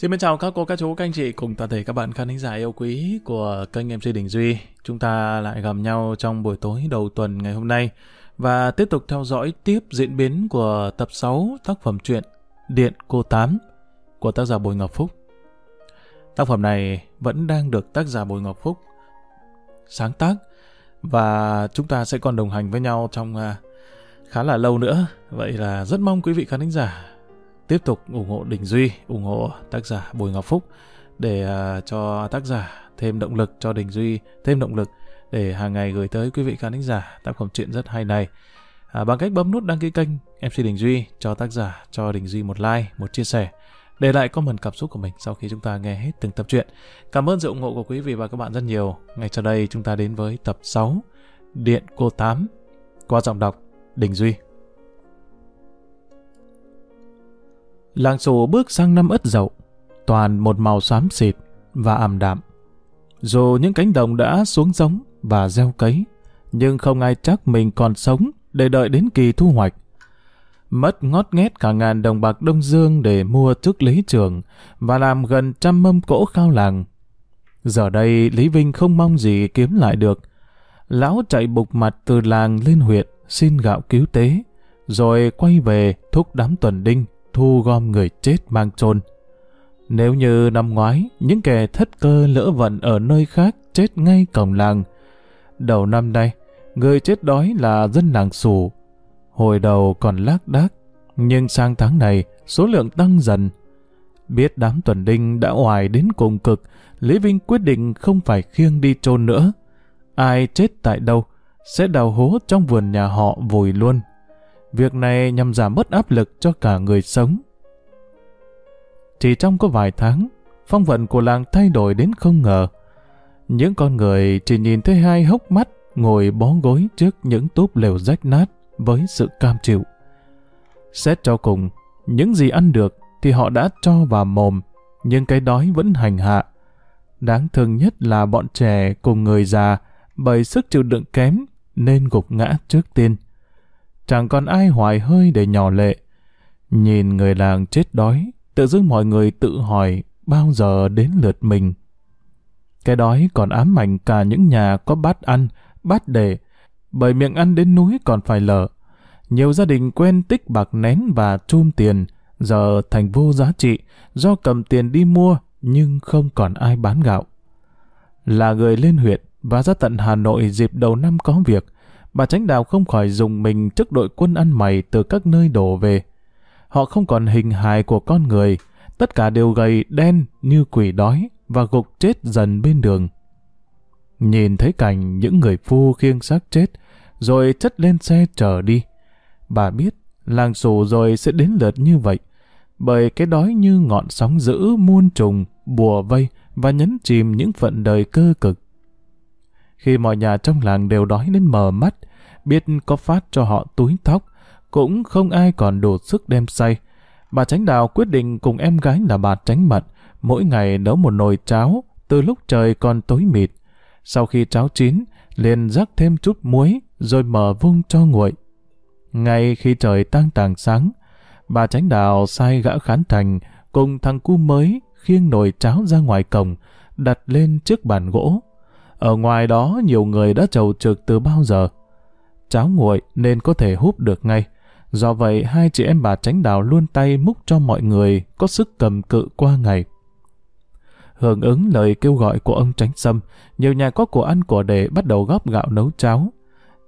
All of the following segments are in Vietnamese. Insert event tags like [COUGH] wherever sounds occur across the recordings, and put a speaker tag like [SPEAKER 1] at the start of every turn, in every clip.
[SPEAKER 1] Xin chào các cô, các chú, các anh chị cùng toàn thể các bạn khán thính giả yêu quý của kênh MC Đình Duy. Chúng ta lại gặp nhau trong buổi tối đầu tuần ngày hôm nay và tiếp tục theo dõi tiếp diễn biến của tập 6 tác phẩm truyện Điện Cô Tám của tác giả Bùi Ngọc Phúc. Tác phẩm này vẫn đang được tác giả Bùi Ngọc Phúc sáng tác và chúng ta sẽ còn đồng hành với nhau trong à, khá là lâu nữa. Vậy là rất mong quý vị khán thính giả tiếp tục ủng hộ Đình Duy, ủng hộ tác giả Bùi Ngọc Phúc để uh, cho tác giả thêm động lực cho Đình Duy thêm động lực để hàng ngày gửi tới quý vị khán thính giả tác phẩm truyện rất hay này. À, bằng cách bấm nút đăng ký kênh MC Đình Duy cho tác giả cho Đình Duy một like, một chia sẻ để lại comment cảm xúc của mình sau khi chúng ta nghe hết từng tập truyện. Cảm ơn sự ủng hộ của quý vị và các bạn rất nhiều. Ngay sau đây chúng ta đến với tập 6 Điện Cô Tám qua giọng đọc Đình Duy. Làng sổ bước sang năm ất dậu, toàn một màu xám xịt và ảm đạm. Dù những cánh đồng đã xuống giống và gieo cấy, nhưng không ai chắc mình còn sống để đợi đến kỳ thu hoạch. Mất ngót nghét cả ngàn đồng bạc Đông Dương để mua chức lý trường và làm gần trăm mâm cỗ khao làng. Giờ đây Lý Vinh không mong gì kiếm lại được. Lão chạy bục mặt từ làng lên huyện xin gạo cứu tế, rồi quay về thúc đám tuần đinh thu gom người chết mang chôn. Nếu như năm ngoái, những kẻ thất cơ lỡ vận ở nơi khác chết ngay cổng làng. Đầu năm nay, người chết đói là dân làng xù. Hồi đầu còn lác đác, nhưng sang tháng này, số lượng tăng dần. Biết đám tuần đinh đã hoài đến cùng cực, Lý Vinh quyết định không phải khiêng đi chôn nữa. Ai chết tại đâu, sẽ đào hố trong vườn nhà họ vùi luôn. Việc này nhằm giảm bớt áp lực cho cả người sống. Chỉ trong có vài tháng, phong vận của làng thay đổi đến không ngờ. Những con người chỉ nhìn thấy hai hốc mắt ngồi bó gối trước những túp lều rách nát với sự cam chịu. Xét cho cùng, những gì ăn được thì họ đã cho vào mồm, nhưng cái đói vẫn hành hạ. Đáng thương nhất là bọn trẻ cùng người già bởi sức chịu đựng kém nên gục ngã trước tiên chẳng còn ai hoài hơi để nhỏ lệ. Nhìn người làng chết đói, tự dưng mọi người tự hỏi bao giờ đến lượt mình. Cái đói còn ám ảnh cả những nhà có bát ăn, bát để, bởi miệng ăn đến núi còn phải lở. Nhiều gia đình quen tích bạc nén và chum tiền, giờ thành vô giá trị do cầm tiền đi mua nhưng không còn ai bán gạo. Là người lên huyện và ra tận Hà Nội dịp đầu năm có việc, bà Tránh Đào không khỏi dùng mình trước đội quân ăn mày từ các nơi đổ về. Họ không còn hình hài của con người, tất cả đều gầy đen như quỷ đói và gục chết dần bên đường. Nhìn thấy cảnh những người phu khiêng xác chết, rồi chất lên xe chở đi. Bà biết làng xù rồi sẽ đến lượt như vậy, bởi cái đói như ngọn sóng dữ muôn trùng, bùa vây và nhấn chìm những phận đời cơ cực. Khi mọi nhà trong làng đều đói đến mờ mắt, biết có phát cho họ túi tóc, cũng không ai còn đủ sức đem say. Bà Tránh Đào quyết định cùng em gái là bà Tránh Mận, mỗi ngày nấu một nồi cháo, từ lúc trời còn tối mịt. Sau khi cháo chín, liền rắc thêm chút muối, rồi mở vung cho nguội. Ngay khi trời tăng tàng sáng, bà Tránh Đào sai gã khán thành cùng thằng cu mới khiêng nồi cháo ra ngoài cổng, đặt lên trước bàn gỗ. Ở ngoài đó nhiều người đã chầu trực từ bao giờ. Cháo nguội nên có thể húp được ngay. Do vậy hai chị em bà tránh đào luôn tay múc cho mọi người có sức cầm cự qua ngày. Hưởng ứng lời kêu gọi của ông Tránh Sâm, nhiều nhà có của ăn của để bắt đầu góp gạo nấu cháo.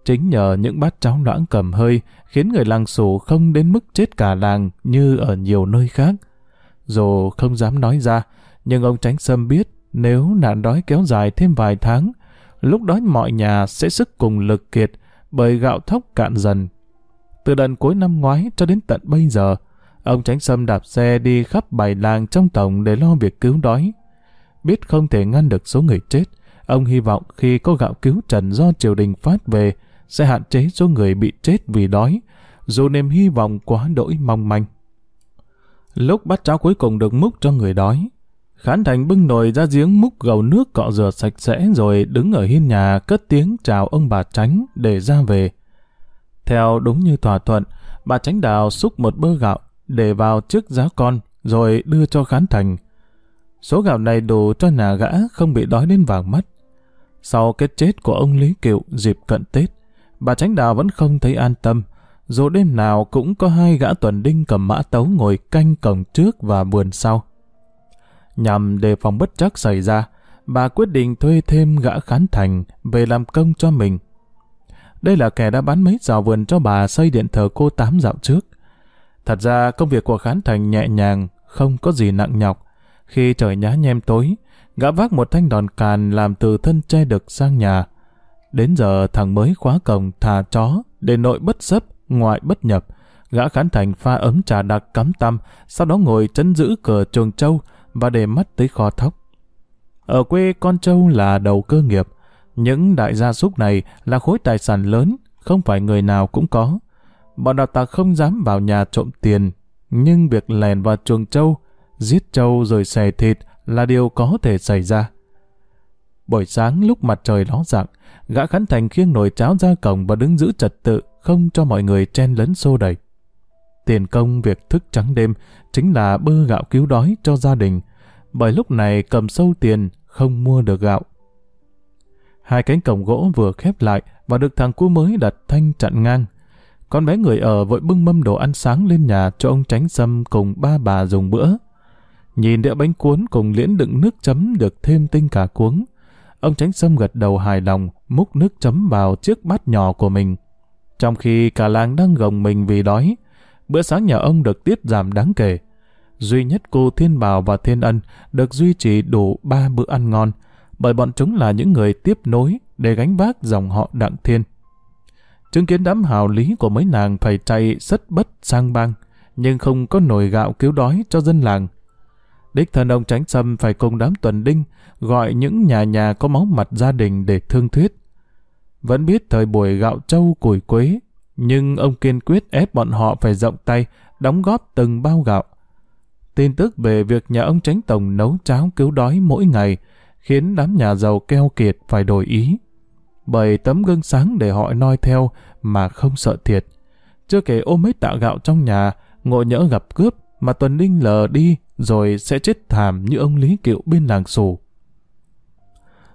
[SPEAKER 1] Chính nhờ những bát cháo loãng cầm hơi khiến người làng sủ không đến mức chết cả làng như ở nhiều nơi khác. Dù không dám nói ra, nhưng ông Tránh Sâm biết nếu nạn đói kéo dài thêm vài tháng, lúc đó mọi nhà sẽ sức cùng lực kiệt bởi gạo thóc cạn dần. Từ đợt cuối năm ngoái cho đến tận bây giờ, ông Tránh Sâm đạp xe đi khắp bài làng trong tổng để lo việc cứu đói. Biết không thể ngăn được số người chết, ông hy vọng khi có gạo cứu trần do triều đình phát về, sẽ hạn chế số người bị chết vì đói, dù niềm hy vọng quá đỗi mong manh. Lúc bát cháo cuối cùng được múc cho người đói, Khán Thành bưng nồi ra giếng múc gầu nước cọ rửa sạch sẽ rồi đứng ở hiên nhà cất tiếng chào ông bà Tránh để ra về. Theo đúng như thỏa thuận, bà Tránh Đào xúc một bơ gạo để vào trước giá con rồi đưa cho Khán Thành. Số gạo này đủ cho nhà gã không bị đói đến vàng mắt. Sau cái chết của ông Lý Kiệu dịp cận Tết, bà Tránh Đào vẫn không thấy an tâm. Dù đêm nào cũng có hai gã tuần đinh cầm mã tấu ngồi canh cổng trước và vườn sau. Nhằm đề phòng bất chắc xảy ra, bà quyết định thuê thêm gã khán thành về làm công cho mình. Đây là kẻ đã bán mấy rào vườn cho bà xây điện thờ cô tám dạo trước. Thật ra công việc của khán thành nhẹ nhàng, không có gì nặng nhọc. Khi trời nhá nhem tối, gã vác một thanh đòn càn làm từ thân che đực sang nhà. Đến giờ thằng mới khóa cổng thả chó, để nội bất sấp, ngoại bất nhập. Gã khán thành pha ấm trà đặc cắm tăm, sau đó ngồi chấn giữ cửa chuồng trâu và để mắt tới kho thóc. Ở quê con trâu là đầu cơ nghiệp. Những đại gia súc này là khối tài sản lớn, không phải người nào cũng có. Bọn đạo tặc không dám vào nhà trộm tiền, nhưng việc lèn vào chuồng trâu, giết trâu rồi xẻ thịt là điều có thể xảy ra. Buổi sáng lúc mặt trời ló dạng, gã khánh thành khiêng nồi cháo ra cổng và đứng giữ trật tự, không cho mọi người chen lấn xô đẩy. Tiền công việc thức trắng đêm chính là bơ gạo cứu đói cho gia đình, bởi lúc này cầm sâu tiền không mua được gạo. Hai cánh cổng gỗ vừa khép lại và được thằng cu mới đặt thanh chặn ngang. Con bé người ở vội bưng mâm đồ ăn sáng lên nhà cho ông tránh sâm cùng ba bà dùng bữa. Nhìn đĩa bánh cuốn cùng liễn đựng nước chấm được thêm tinh cả cuống. Ông tránh sâm gật đầu hài lòng, múc nước chấm vào chiếc bát nhỏ của mình. Trong khi cả làng đang gồng mình vì đói, bữa sáng nhà ông được tiết giảm đáng kể. Duy nhất cô Thiên Bảo và Thiên Ân được duy trì đủ ba bữa ăn ngon, bởi bọn chúng là những người tiếp nối để gánh vác dòng họ Đặng Thiên. Chứng kiến đám hào lý của mấy nàng phải chạy sất bất sang bang, nhưng không có nồi gạo cứu đói cho dân làng. Đích thân ông Tránh Sâm phải cùng đám tuần đinh gọi những nhà nhà có máu mặt gia đình để thương thuyết. Vẫn biết thời buổi gạo trâu củi quế, nhưng ông kiên quyết ép bọn họ phải rộng tay, đóng góp từng bao gạo. Tin tức về việc nhà ông Tránh Tổng nấu cháo cứu đói mỗi ngày khiến đám nhà giàu keo kiệt phải đổi ý. Bởi tấm gương sáng để họ noi theo mà không sợ thiệt. Chưa kể ôm mấy tạ gạo trong nhà, ngộ nhỡ gặp cướp mà Tuần linh lờ đi rồi sẽ chết thảm như ông Lý Kiệu bên làng sù.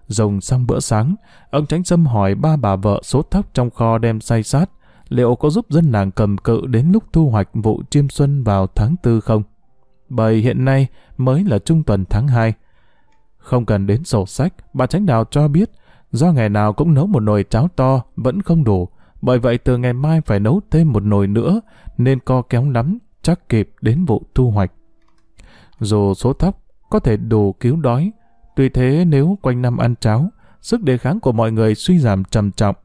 [SPEAKER 1] Dùng xong bữa sáng, ông Tránh Sâm hỏi ba bà vợ số thóc trong kho đem say sát, liệu có giúp dân làng cầm cự đến lúc thu hoạch vụ chiêm xuân vào tháng tư không? Bởi hiện nay mới là trung tuần tháng 2. Không cần đến sổ sách, bà Tránh Đào cho biết, do ngày nào cũng nấu một nồi cháo to vẫn không đủ, bởi vậy từ ngày mai phải nấu thêm một nồi nữa, nên co kéo lắm, chắc kịp đến vụ thu hoạch. Dù số thóc có thể đủ cứu đói, tuy thế nếu quanh năm ăn cháo, sức đề kháng của mọi người suy giảm trầm trọng.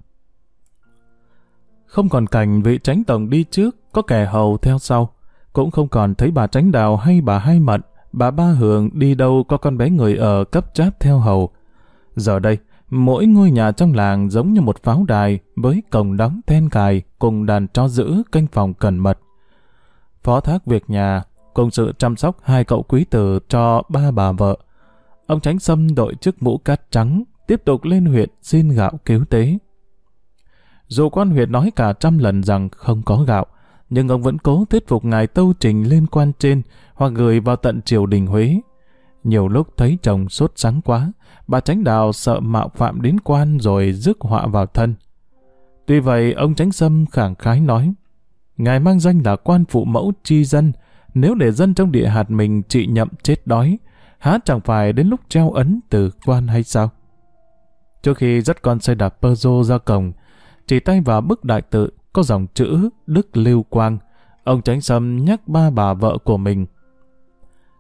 [SPEAKER 1] Không còn cảnh vị tránh tổng đi trước, có kẻ hầu theo sau. Cũng không còn thấy bà tránh đào hay bà hai mận, bà ba hưởng đi đâu có con bé người ở cấp cháp theo hầu. Giờ đây, mỗi ngôi nhà trong làng giống như một pháo đài với cổng đóng then cài cùng đàn cho giữ canh phòng cẩn mật. Phó thác việc nhà, cùng sự chăm sóc hai cậu quý tử cho ba bà vợ. Ông Tránh Sâm đội chiếc mũ cát trắng, tiếp tục lên huyện xin gạo cứu tế. Dù quan huyện nói cả trăm lần rằng không có gạo, nhưng ông vẫn cố thuyết phục ngài tâu trình lên quan trên hoặc gửi vào tận triều đình Huế. Nhiều lúc thấy chồng sốt sáng quá, bà Tránh Đào sợ mạo phạm đến quan rồi rước họa vào thân. Tuy vậy, ông Tránh Sâm khẳng khái nói, Ngài mang danh là quan phụ mẫu chi dân, nếu để dân trong địa hạt mình trị nhậm chết đói, há chẳng phải đến lúc treo ấn từ quan hay sao? Trước khi dắt con xe đạp Peugeot ra cổng, chỉ tay vào bức đại tự có dòng chữ Đức Lưu Quang. Ông Tránh Sâm nhắc ba bà vợ của mình.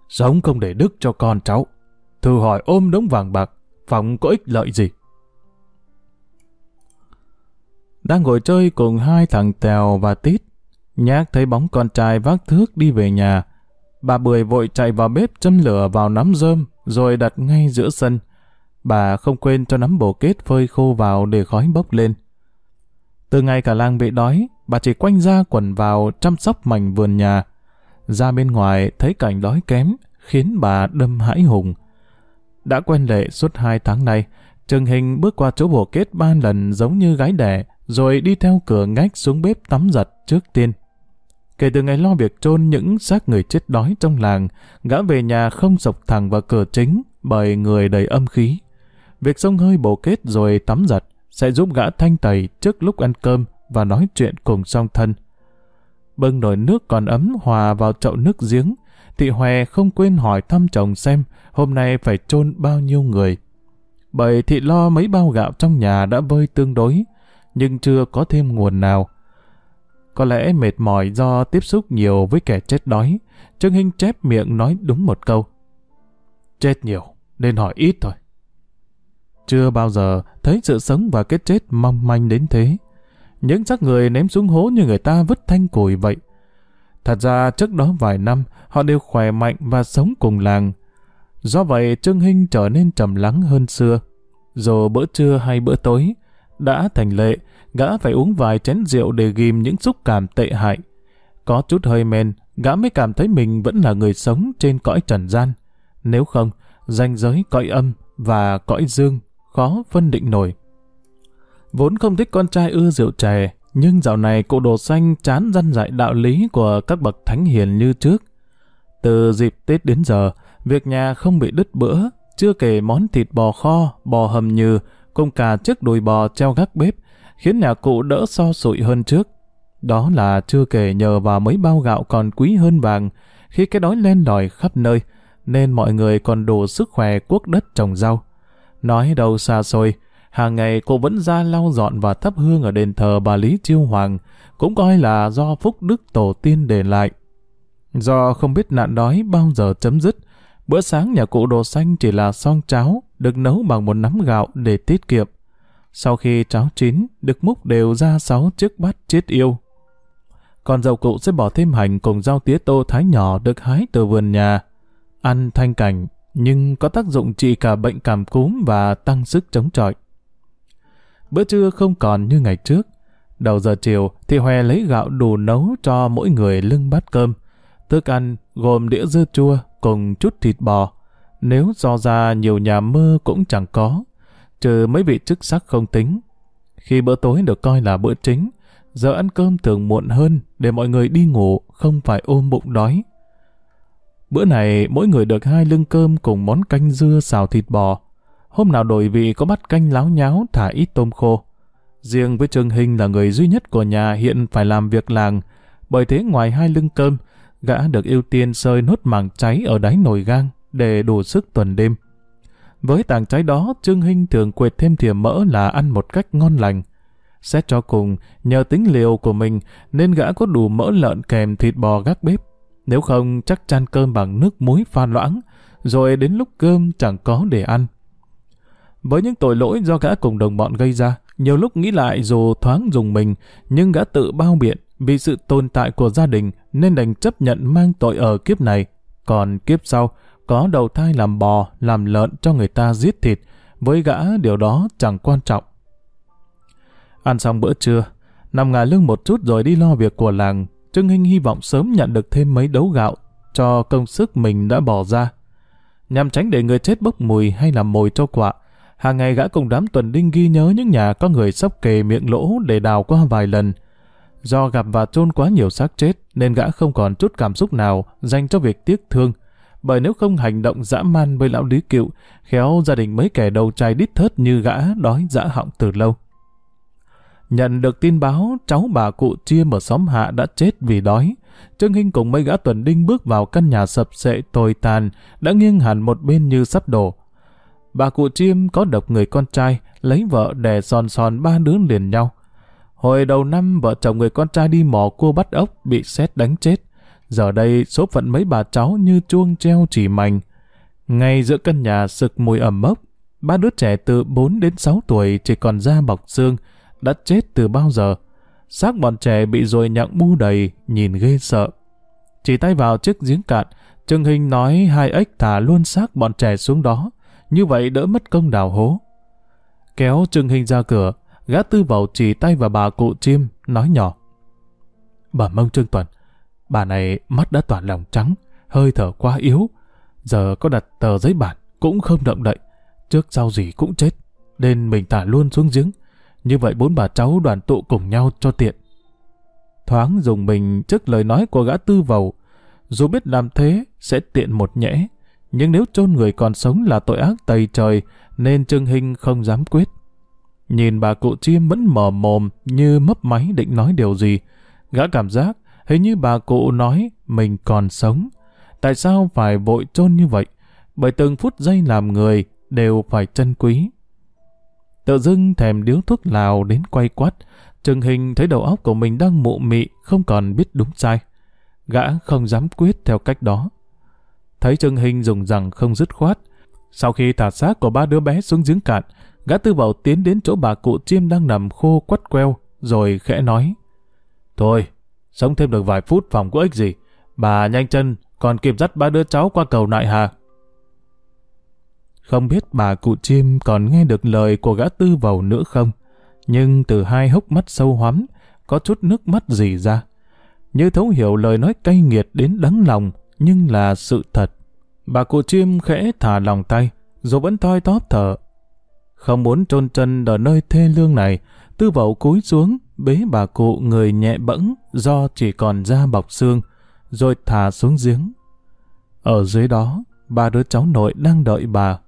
[SPEAKER 1] Sống không để đức cho con cháu. Thử hỏi ôm đống vàng bạc, phòng có ích lợi gì? Đang ngồi chơi cùng hai thằng Tèo và Tít, Nhác thấy bóng con trai vác thước đi về nhà. Bà Bưởi vội chạy vào bếp châm lửa vào nắm rơm, rồi đặt ngay giữa sân. Bà không quên cho nắm bổ kết phơi khô vào để khói bốc lên. Từ ngày cả làng bị đói, bà chỉ quanh ra quần vào chăm sóc mảnh vườn nhà. Ra bên ngoài thấy cảnh đói kém, khiến bà đâm hãi hùng. Đã quen lệ suốt hai tháng nay, trường Hình bước qua chỗ bổ kết ba lần giống như gái đẻ, rồi đi theo cửa ngách xuống bếp tắm giặt trước tiên. Kể từ ngày lo việc chôn những xác người chết đói trong làng, gã về nhà không sộc thẳng vào cửa chính bởi người đầy âm khí. Việc xông hơi bổ kết rồi tắm giặt sẽ giúp gã thanh tẩy trước lúc ăn cơm và nói chuyện cùng song thân. Bưng nồi nước còn ấm hòa vào chậu nước giếng, thị Hòe không quên hỏi thăm chồng xem hôm nay phải chôn bao nhiêu người. Bởi thị lo mấy bao gạo trong nhà đã vơi tương đối, nhưng chưa có thêm nguồn nào. Có lẽ mệt mỏi do tiếp xúc nhiều với kẻ chết đói, Trương Hinh chép miệng nói đúng một câu. Chết nhiều, nên hỏi ít thôi. Chưa bao giờ thấy sự sống và cái chết mong manh đến thế. Những xác người ném xuống hố như người ta vứt thanh củi vậy. Thật ra trước đó vài năm, họ đều khỏe mạnh và sống cùng làng. Do vậy, Trương Hinh trở nên trầm lắng hơn xưa. Dù bữa trưa hay bữa tối, đã thành lệ, gã phải uống vài chén rượu để ghim những xúc cảm tệ hại. Có chút hơi men, gã mới cảm thấy mình vẫn là người sống trên cõi trần gian. Nếu không, ranh giới cõi âm và cõi dương khó phân định nổi. Vốn không thích con trai ưa rượu chè, nhưng dạo này cụ đồ xanh chán dân dạy đạo lý của các bậc thánh hiền như trước. Từ dịp Tết đến giờ, việc nhà không bị đứt bữa, chưa kể món thịt bò kho, bò hầm nhừ, cùng cả chiếc đùi bò treo gác bếp, khiến nhà cụ đỡ so sụi hơn trước. Đó là chưa kể nhờ vào mấy bao gạo còn quý hơn vàng, khi cái đói len lỏi khắp nơi, nên mọi người còn đủ sức khỏe cuốc đất trồng rau. Nói đâu xa xôi, hàng ngày cô vẫn ra lau dọn và thắp hương ở đền thờ bà Lý Chiêu Hoàng, cũng coi là do phúc đức tổ tiên để lại. Do không biết nạn đói bao giờ chấm dứt, bữa sáng nhà cụ đồ xanh chỉ là son cháo, được nấu bằng một nắm gạo để tiết kiệm. Sau khi cháo chín, được múc đều ra sáu chiếc bát chiết yêu. Còn dầu cụ sẽ bỏ thêm hành cùng rau tía tô thái nhỏ được hái từ vườn nhà. Ăn thanh cảnh, nhưng có tác dụng trị cả bệnh cảm cúm và tăng sức chống chọi. Bữa trưa không còn như ngày trước. Đầu giờ chiều thì Hòe lấy gạo đủ nấu cho mỗi người lưng bát cơm. Thức ăn gồm đĩa dưa chua cùng chút thịt bò. Nếu do ra nhiều nhà mơ cũng chẳng có, trừ mấy vị chức sắc không tính. Khi bữa tối được coi là bữa chính, giờ ăn cơm thường muộn hơn để mọi người đi ngủ không phải ôm bụng đói. Bữa này mỗi người được hai lưng cơm cùng món canh dưa xào thịt bò. Hôm nào đổi vị có bắt canh láo nháo thả ít tôm khô. Riêng với Trương Hình là người duy nhất của nhà hiện phải làm việc làng. Bởi thế ngoài hai lưng cơm, gã được ưu tiên sơi nốt màng cháy ở đáy nồi gang để đủ sức tuần đêm. Với tàng cháy đó, Trương Hinh thường quệt thêm thìa mỡ là ăn một cách ngon lành. Xét cho cùng, nhờ tính liều của mình nên gã có đủ mỡ lợn kèm thịt bò gác bếp. Nếu không chắc chan cơm bằng nước muối pha loãng, rồi đến lúc cơm chẳng có để ăn. Với những tội lỗi do gã cùng đồng bọn gây ra, nhiều lúc nghĩ lại dù thoáng dùng mình, nhưng gã tự bao biện vì sự tồn tại của gia đình nên đành chấp nhận mang tội ở kiếp này. Còn kiếp sau, có đầu thai làm bò, làm lợn cho người ta giết thịt, với gã điều đó chẳng quan trọng. Ăn xong bữa trưa, nằm ngả lưng một chút rồi đi lo việc của làng, Trương Hinh hy vọng sớm nhận được thêm mấy đấu gạo cho công sức mình đã bỏ ra. Nhằm tránh để người chết bốc mùi hay làm mồi cho quạ, hàng ngày gã cùng đám tuần đinh ghi nhớ những nhà có người sắp kề miệng lỗ để đào qua vài lần. Do gặp và chôn quá nhiều xác chết nên gã không còn chút cảm xúc nào dành cho việc tiếc thương. Bởi nếu không hành động dã man với lão lý cựu, khéo gia đình mấy kẻ đầu trai đít thớt như gã đói dã họng từ lâu. Nhận được tin báo cháu bà cụ chia ở xóm hạ đã chết vì đói. Trương Hinh cùng mấy gã tuần đinh bước vào căn nhà sập sệ tồi tàn, đã nghiêng hẳn một bên như sắp đổ. Bà cụ chiêm có độc người con trai, lấy vợ đè son son ba đứa liền nhau. Hồi đầu năm vợ chồng người con trai đi mò cua bắt ốc bị xét đánh chết. Giờ đây số phận mấy bà cháu như chuông treo chỉ mảnh. Ngay giữa căn nhà sực mùi ẩm mốc, ba đứa trẻ từ 4 đến 6 tuổi chỉ còn da bọc xương, đã chết từ bao giờ. Xác bọn trẻ bị rồi nhặng bu đầy, nhìn ghê sợ. Chỉ tay vào chiếc giếng cạn, Trương Hình nói hai ếch thả luôn xác bọn trẻ xuống đó, như vậy đỡ mất công đào hố. Kéo Trương Hình ra cửa, gã tư vào chỉ tay vào bà cụ chim, nói nhỏ. Bà mông Trương Tuần, bà này mắt đã toàn lòng trắng, hơi thở quá yếu. Giờ có đặt tờ giấy bản cũng không động đậy, trước sau gì cũng chết, nên mình thả luôn xuống giếng, như vậy bốn bà cháu đoàn tụ cùng nhau cho tiện. thoáng dùng mình trước lời nói của gã tư vầu. Dù biết làm thế sẽ tiện một nhẽ, nhưng nếu chôn người còn sống là tội ác tày trời, nên Trương Hinh không dám quyết. Nhìn bà cụ chiêm vẫn mờ mồm như mấp máy định nói điều gì. Gã cảm giác hình như bà cụ nói mình còn sống. Tại sao phải vội chôn như vậy? Bởi từng phút giây làm người đều phải trân quý. Tự dưng thèm điếu thuốc lào đến quay quắt, Trừng Hình thấy đầu óc của mình đang mụ mị, không còn biết đúng sai. Gã không dám quyết theo cách đó. Thấy Trừng Hình dùng rằng không dứt khoát. Sau khi thả xác của ba đứa bé xuống giếng cạn, gã tư bảo tiến đến chỗ bà cụ chiêm đang nằm khô quắt queo, rồi khẽ nói. Thôi, sống thêm được vài phút phòng có ích gì. Bà nhanh chân, còn kịp dắt ba đứa cháu qua cầu nại hà. Không biết bà cụ chim còn nghe được lời của gã tư vầu nữa không? Nhưng từ hai hốc mắt sâu hoắm, có chút nước mắt dì ra. Như thấu hiểu lời nói cay nghiệt đến đắng lòng, nhưng là sự thật. Bà cụ chim khẽ thả lòng tay, rồi vẫn thoi tóp thở. Không muốn trôn chân ở nơi thê lương này, tư vậu cúi xuống, bế bà cụ người nhẹ bẫng do chỉ còn da bọc xương, rồi thả xuống giếng. Ở dưới đó, ba đứa cháu nội đang đợi bà.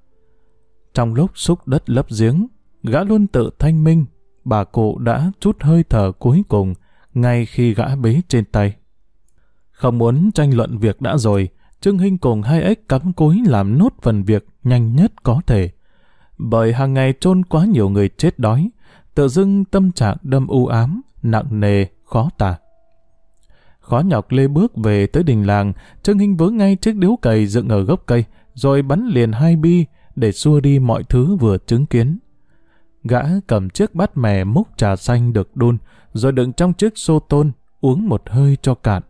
[SPEAKER 1] Trong lúc xúc đất lấp giếng, gã luôn tự thanh minh, bà cụ đã chút hơi thở cuối cùng ngay khi gã bế trên tay. Không muốn tranh luận việc đã rồi, Trương Hinh cùng hai ếch cắm cúi làm nốt phần việc nhanh nhất có thể. Bởi hàng ngày chôn quá nhiều người chết đói, tự dưng tâm trạng đâm u ám, nặng nề, khó tả. Khó nhọc lê bước về tới đình làng, Trương Hinh vớ ngay chiếc điếu cày dựng ở gốc cây, rồi bắn liền hai bi để xua đi mọi thứ vừa chứng kiến. Gã cầm chiếc bát mè múc trà xanh được đun, rồi đựng trong chiếc xô tôn, uống một hơi cho cạn.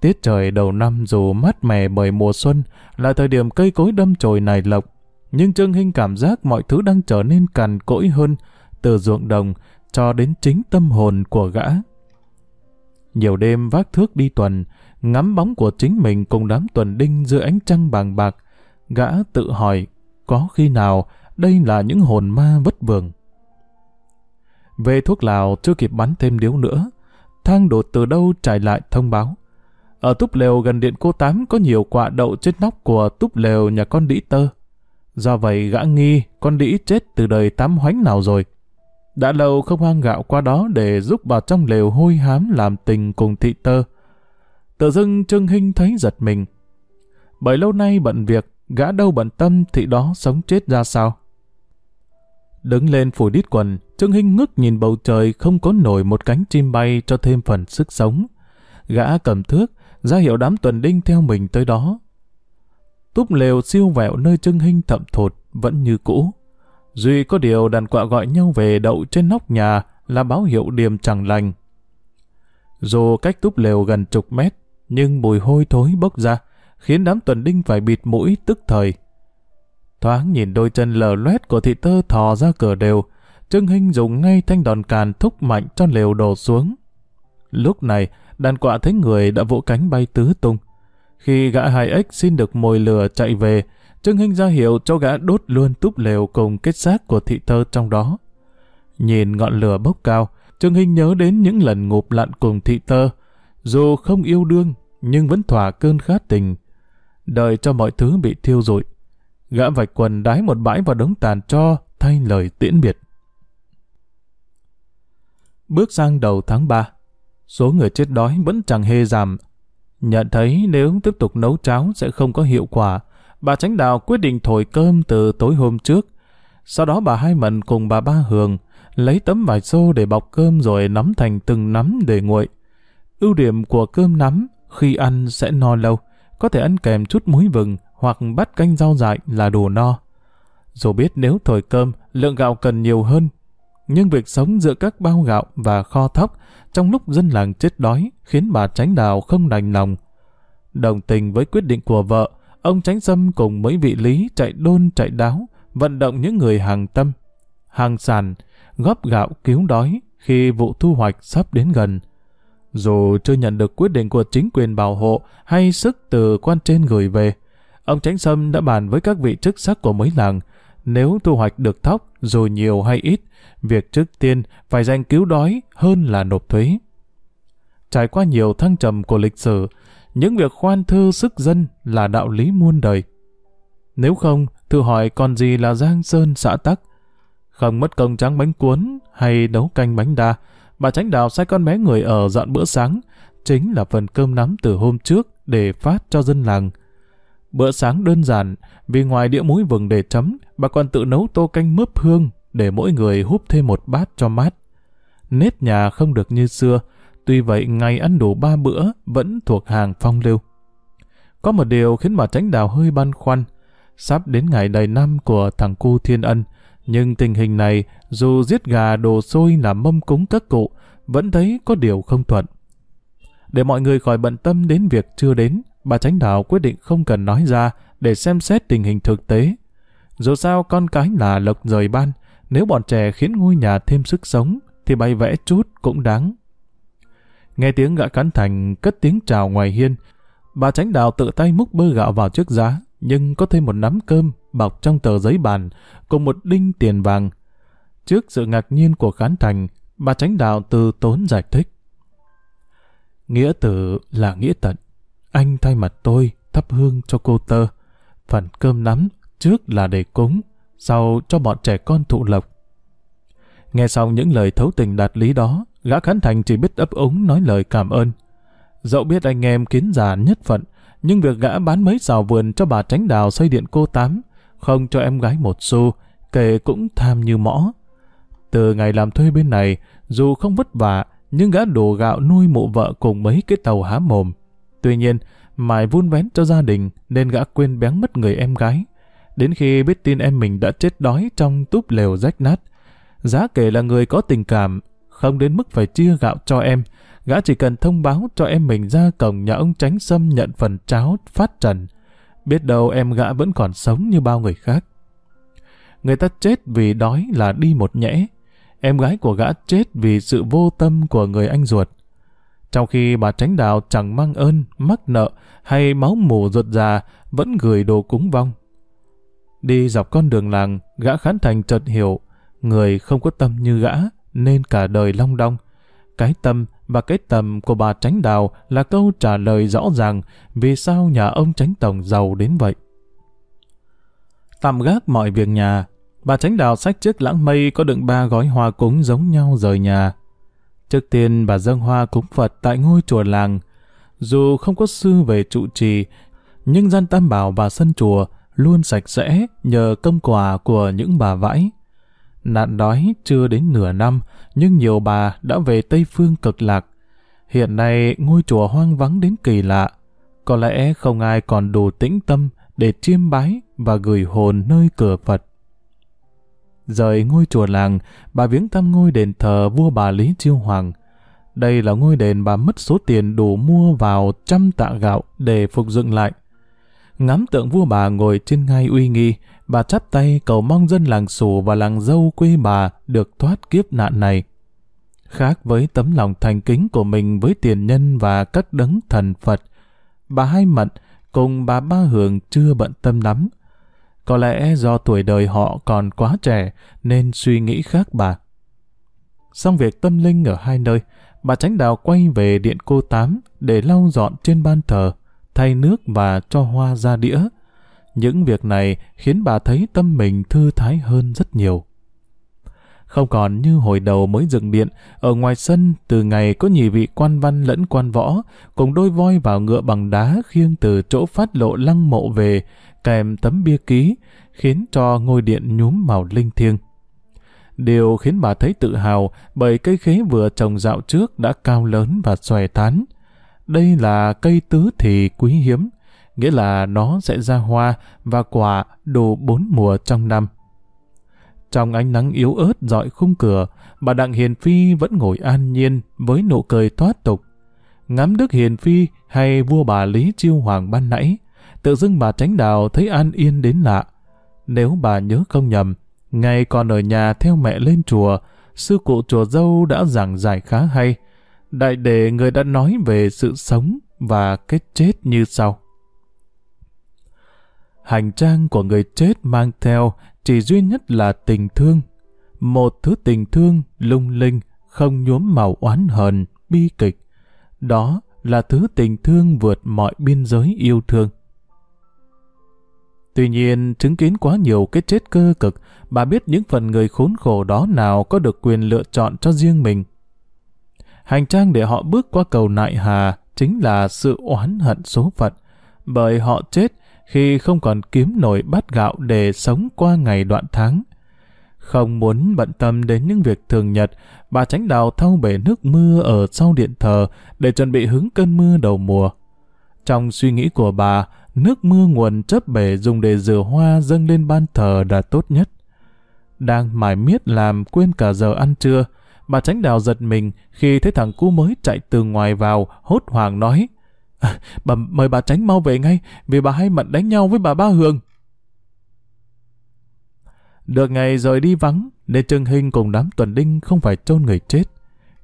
[SPEAKER 1] Tiết trời đầu năm dù mát mẻ bởi mùa xuân, là thời điểm cây cối đâm chồi nảy lộc, nhưng Trương Hinh cảm giác mọi thứ đang trở nên cằn cỗi hơn, từ ruộng đồng cho đến chính tâm hồn của gã. Nhiều đêm vác thước đi tuần, ngắm bóng của chính mình cùng đám tuần đinh dưới ánh trăng bàng bạc, gã tự hỏi có khi nào đây là những hồn ma vất vưởng. Về thuốc lào chưa kịp bắn thêm điếu nữa, thang đột từ đâu trải lại thông báo. Ở túp lều gần điện cô Tám có nhiều quả đậu trên nóc của túp lều nhà con đĩ tơ. Do vậy gã nghi con đĩ chết từ đời tám hoánh nào rồi. Đã lâu không mang gạo qua đó để giúp vào trong lều hôi hám làm tình cùng thị tơ. Tự dưng Trương Hinh thấy giật mình. Bởi lâu nay bận việc, gã đâu bận tâm thị đó sống chết ra sao. Đứng lên phủ đít quần, Trương Hinh ngước nhìn bầu trời không có nổi một cánh chim bay cho thêm phần sức sống. Gã cầm thước, ra hiệu đám tuần đinh theo mình tới đó. Túp lều siêu vẹo nơi Trương Hinh thậm thột vẫn như cũ. Duy có điều đàn quạ gọi nhau về đậu trên nóc nhà là báo hiệu điềm chẳng lành. Dù cách túp lều gần chục mét, nhưng mùi hôi thối bốc ra, khiến đám tuần đinh phải bịt mũi tức thời. Thoáng nhìn đôi chân lờ loét của thị tơ thò ra cửa đều, Trương Hinh dùng ngay thanh đòn càn thúc mạnh cho lều đổ xuống. Lúc này, đàn quạ thấy người đã vỗ cánh bay tứ tung. Khi gã hai ếch xin được mồi lửa chạy về, Trương Hinh ra hiệu cho gã đốt luôn túp lều cùng kết xác của thị tơ trong đó. Nhìn ngọn lửa bốc cao, Trương Hinh nhớ đến những lần ngụp lặn cùng thị tơ. Dù không yêu đương, nhưng vẫn thỏa cơn khát tình. Đợi cho mọi thứ bị thiêu rụi. Gã vạch quần đái một bãi vào đống tàn cho thay lời tiễn biệt. Bước sang đầu tháng 3, số người chết đói vẫn chẳng hề giảm. Nhận thấy nếu tiếp tục nấu cháo sẽ không có hiệu quả, bà Tránh đào quyết định thổi cơm từ tối hôm trước. Sau đó bà Hai Mận cùng bà Ba Hường lấy tấm vải xô để bọc cơm rồi nắm thành từng nắm để nguội. Ưu điểm của cơm nắm khi ăn sẽ no lâu, có thể ăn kèm chút muối vừng hoặc bát canh rau dại là đủ no. Dù biết nếu thổi cơm, lượng gạo cần nhiều hơn, nhưng việc sống giữa các bao gạo và kho thóc trong lúc dân làng chết đói khiến bà Tránh Đào không đành lòng. Đồng tình với quyết định của vợ, ông Tránh Sâm cùng mấy vị lý chạy đôn chạy đáo, vận động những người hàng tâm, hàng sàn, góp gạo cứu đói khi vụ thu hoạch sắp đến gần. Dù chưa nhận được quyết định của chính quyền bảo hộ hay sức từ quan trên gửi về, ông Tránh Sâm đã bàn với các vị chức sắc của mấy làng, nếu thu hoạch được thóc, dù nhiều hay ít, việc trước tiên phải dành cứu đói hơn là nộp thuế. trải qua nhiều thăng trầm của lịch sử, những việc khoan thư sức dân là đạo lý muôn đời. Nếu không, thử hỏi còn gì là giang sơn xã tắc? Không mất công trắng bánh cuốn hay nấu canh bánh đa, bà tránh đào sai con bé người ở dọn bữa sáng, chính là phần cơm nắm từ hôm trước để phát cho dân làng. Bữa sáng đơn giản, vì ngoài đĩa muối vừng để chấm, bà còn tự nấu tô canh mướp hương để mỗi người húp thêm một bát cho mát. Nếp nhà không được như xưa, tuy vậy ngày ăn đủ ba bữa vẫn thuộc hàng phong lưu. Có một điều khiến bà tránh đào hơi băn khoăn, sắp đến ngày đầy năm của thằng cu Thiên Ân, nhưng tình hình này dù giết gà đồ xôi làm mâm cúng các cụ, vẫn thấy có điều không thuận. Để mọi người khỏi bận tâm đến việc chưa đến, bà tránh Đào quyết định không cần nói ra để xem xét tình hình thực tế. Dù sao con cái là lộc rời ban, nếu bọn trẻ khiến ngôi nhà thêm sức sống, thì bày vẽ chút cũng đáng. Nghe tiếng gã cán thành cất tiếng chào ngoài hiên, bà tránh Đào tự tay múc bơ gạo vào trước giá, nhưng có thêm một nắm cơm bọc trong tờ giấy bàn cùng một đinh tiền vàng. Trước sự ngạc nhiên của khán thành, bà tránh đạo từ tốn giải thích. Nghĩa tử là nghĩa tận. Anh thay mặt tôi thắp hương cho cô tơ. Phần cơm nắm trước là để cúng, sau cho bọn trẻ con thụ lộc. Nghe xong những lời thấu tình đạt lý đó, gã khán thành chỉ biết ấp ống nói lời cảm ơn. Dẫu biết anh em kiến giả nhất phận, nhưng việc gã bán mấy xào vườn cho bà tránh đào xây điện cô tám, không cho em gái một xu, kể cũng tham như mõ. Từ ngày làm thuê bên này, dù không vất vả, nhưng gã đổ gạo nuôi mụ vợ cùng mấy cái tàu há mồm. Tuy nhiên, mải vun vén cho gia đình nên gã quên bén mất người em gái. Đến khi biết tin em mình đã chết đói trong túp lều rách nát, giá kể là người có tình cảm, không đến mức phải chia gạo cho em, gã chỉ cần thông báo cho em mình ra cổng nhà ông Tránh Sâm nhận phần cháo phát trần. Biết đâu em gã vẫn còn sống như bao người khác. Người ta chết vì đói là đi một nhẽ, em gái của gã chết vì sự vô tâm của người anh ruột. Trong khi bà tránh đạo chẳng mang ơn, mắc nợ hay máu mù ruột già vẫn gửi đồ cúng vong. Đi dọc con đường làng, gã khán thành chợt hiểu, người không có tâm như gã nên cả đời long đong. Cái tâm và cái tầm của bà tránh đào là câu trả lời rõ ràng vì sao nhà ông tránh tổng giàu đến vậy. Tạm gác mọi việc nhà, Bà tránh đào sách chiếc lãng mây có đựng ba gói hoa cúng giống nhau rời nhà. Trước tiên bà dâng hoa cúng Phật tại ngôi chùa làng. Dù không có sư về trụ trì, nhưng gian tam bảo và sân chùa luôn sạch sẽ nhờ công quả của những bà vãi. Nạn đói chưa đến nửa năm, nhưng nhiều bà đã về Tây Phương cực lạc. Hiện nay ngôi chùa hoang vắng đến kỳ lạ. Có lẽ không ai còn đủ tĩnh tâm để chiêm bái và gửi hồn nơi cửa Phật. Rời ngôi chùa làng, bà viếng thăm ngôi đền thờ vua bà Lý Chiêu Hoàng. Đây là ngôi đền bà mất số tiền đủ mua vào trăm tạ gạo để phục dựng lại. Ngắm tượng vua bà ngồi trên ngai uy nghi, bà chắp tay cầu mong dân làng xù và làng dâu quê bà được thoát kiếp nạn này. Khác với tấm lòng thành kính của mình với tiền nhân và các đấng thần Phật, bà Hai Mận cùng bà Ba Hường chưa bận tâm lắm. Có lẽ do tuổi đời họ còn quá trẻ nên suy nghĩ khác bà. Xong việc tâm linh ở hai nơi, bà Tránh Đào quay về điện cô Tám để lau dọn trên ban thờ, thay nước và cho hoa ra đĩa. Những việc này khiến bà thấy tâm mình thư thái hơn rất nhiều. Không còn như hồi đầu mới dựng điện, ở ngoài sân từ ngày có nhì vị quan văn lẫn quan võ, cùng đôi voi vào ngựa bằng đá khiêng từ chỗ phát lộ lăng mộ về, kèm tấm bia ký, khiến cho ngôi điện nhúm màu linh thiêng. Điều khiến bà thấy tự hào bởi cây khế vừa trồng dạo trước đã cao lớn và xòe tán. Đây là cây tứ thì quý hiếm, nghĩa là nó sẽ ra hoa và quả đủ bốn mùa trong năm. Trong ánh nắng yếu ớt dọi khung cửa, bà Đặng Hiền Phi vẫn ngồi an nhiên với nụ cười thoát tục. Ngắm Đức Hiền Phi hay vua bà Lý Chiêu Hoàng ban nãy, tự dưng bà tránh đào thấy an yên đến lạ. Nếu bà nhớ không nhầm, ngày còn ở nhà theo mẹ lên chùa, sư cụ chùa dâu đã giảng giải khá hay. Đại đệ người đã nói về sự sống và cái chết như sau. Hành trang của người chết mang theo chỉ duy nhất là tình thương. Một thứ tình thương lung linh, không nhuốm màu oán hờn, bi kịch. Đó là thứ tình thương vượt mọi biên giới yêu thương. Tuy nhiên, chứng kiến quá nhiều cái chết cơ cực, bà biết những phần người khốn khổ đó nào có được quyền lựa chọn cho riêng mình. Hành trang để họ bước qua cầu nại hà chính là sự oán hận số phận, bởi họ chết khi không còn kiếm nổi bát gạo để sống qua ngày đoạn tháng. Không muốn bận tâm đến những việc thường nhật, bà tránh đào thau bể nước mưa ở sau điện thờ để chuẩn bị hứng cơn mưa đầu mùa. Trong suy nghĩ của bà, nước mưa nguồn chấp bể dùng để rửa hoa dâng lên ban thờ là tốt nhất. Đang mải miết làm quên cả giờ ăn trưa, bà tránh đào giật mình khi thấy thằng cu mới chạy từ ngoài vào, hốt hoảng nói à, bà mời bà tránh mau về ngay, vì bà hay mận đánh nhau với bà ba Hường. Được ngày rời đi vắng, nên Trương Hinh cùng đám tuần đinh không phải chôn người chết.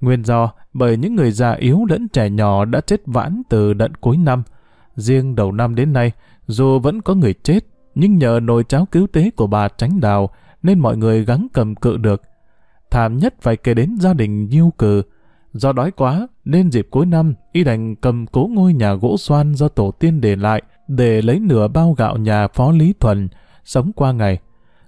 [SPEAKER 1] Nguyên do bởi những người già yếu lẫn trẻ nhỏ đã chết vãn từ đận cuối năm. Riêng đầu năm đến nay, dù vẫn có người chết, nhưng nhờ nồi cháo cứu tế của bà tránh đào nên mọi người gắng cầm cự được. Thảm nhất phải kể đến gia đình nhiêu cử. Do đói quá nên dịp cuối năm y đành cầm cố ngôi nhà gỗ xoan do tổ tiên để lại để lấy nửa bao gạo nhà phó Lý Thuần sống qua ngày.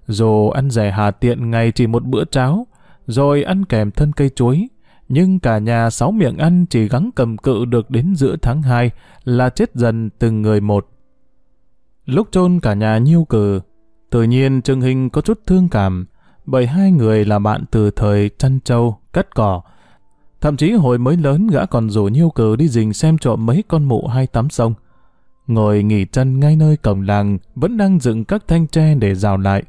[SPEAKER 1] Dù ăn rẻ hà tiện ngày chỉ một bữa cháo, rồi ăn kèm thân cây chuối, nhưng cả nhà sáu miệng ăn chỉ gắng cầm cự được đến giữa tháng 2 là chết dần từng người một. Lúc chôn cả nhà nhiêu cử, tự nhiên Trương Hình có chút thương cảm, bởi hai người là bạn từ thời chăn trâu, cắt cỏ. Thậm chí hồi mới lớn gã còn rủ nhiêu cử đi rình xem trộm mấy con mụ hay tắm sông. Ngồi nghỉ chân ngay nơi cổng làng vẫn đang dựng các thanh tre để rào lại.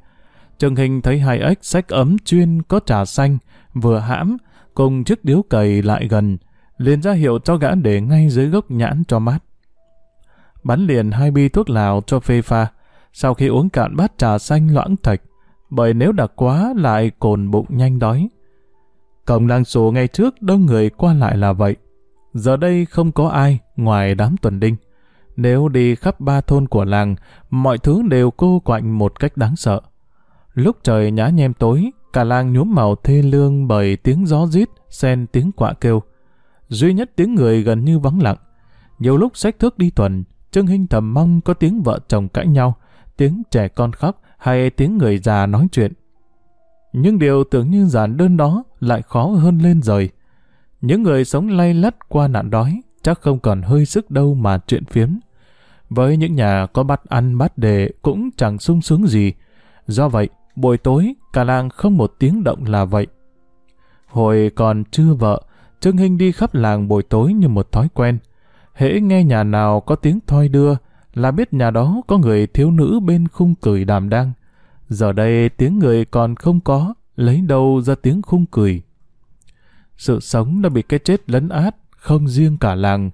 [SPEAKER 1] trường Hình thấy hai ếch sách ấm chuyên có trà xanh, vừa hãm, cùng chiếc điếu cầy lại gần, liền ra hiệu cho gã để ngay dưới gốc nhãn cho mát. Bắn liền hai bi thuốc lào cho phê pha, sau khi uống cạn bát trà xanh loãng thạch, bởi nếu đặc quá lại cồn bụng nhanh đói. Cổng làng sổ ngày trước đông người qua lại là vậy. Giờ đây không có ai ngoài đám tuần đinh. Nếu đi khắp ba thôn của làng, mọi thứ đều cô quạnh một cách đáng sợ. Lúc trời nhá nhem tối, cả làng nhuốm màu thê lương bởi tiếng gió rít, xen tiếng quạ kêu. Duy nhất tiếng người gần như vắng lặng. Nhiều lúc sách thước đi tuần, Trương Hinh thầm mong có tiếng vợ chồng cãi nhau, tiếng trẻ con khóc hay tiếng người già nói chuyện. Nhưng điều tưởng như giản đơn đó lại khó hơn lên rồi. Những người sống lay lắt qua nạn đói chắc không còn hơi sức đâu mà chuyện phiếm. Với những nhà có bắt ăn bắt đề cũng chẳng sung sướng gì. Do vậy, buổi tối cả làng không một tiếng động là vậy. Hồi còn chưa vợ, Trương Hinh đi khắp làng buổi tối như một thói quen. Hễ nghe nhà nào có tiếng thoi đưa, là biết nhà đó có người thiếu nữ bên khung cười đàm đang. Giờ đây tiếng người còn không có, lấy đâu ra tiếng khung cười. Sự sống đã bị cái chết lấn át, không riêng cả làng,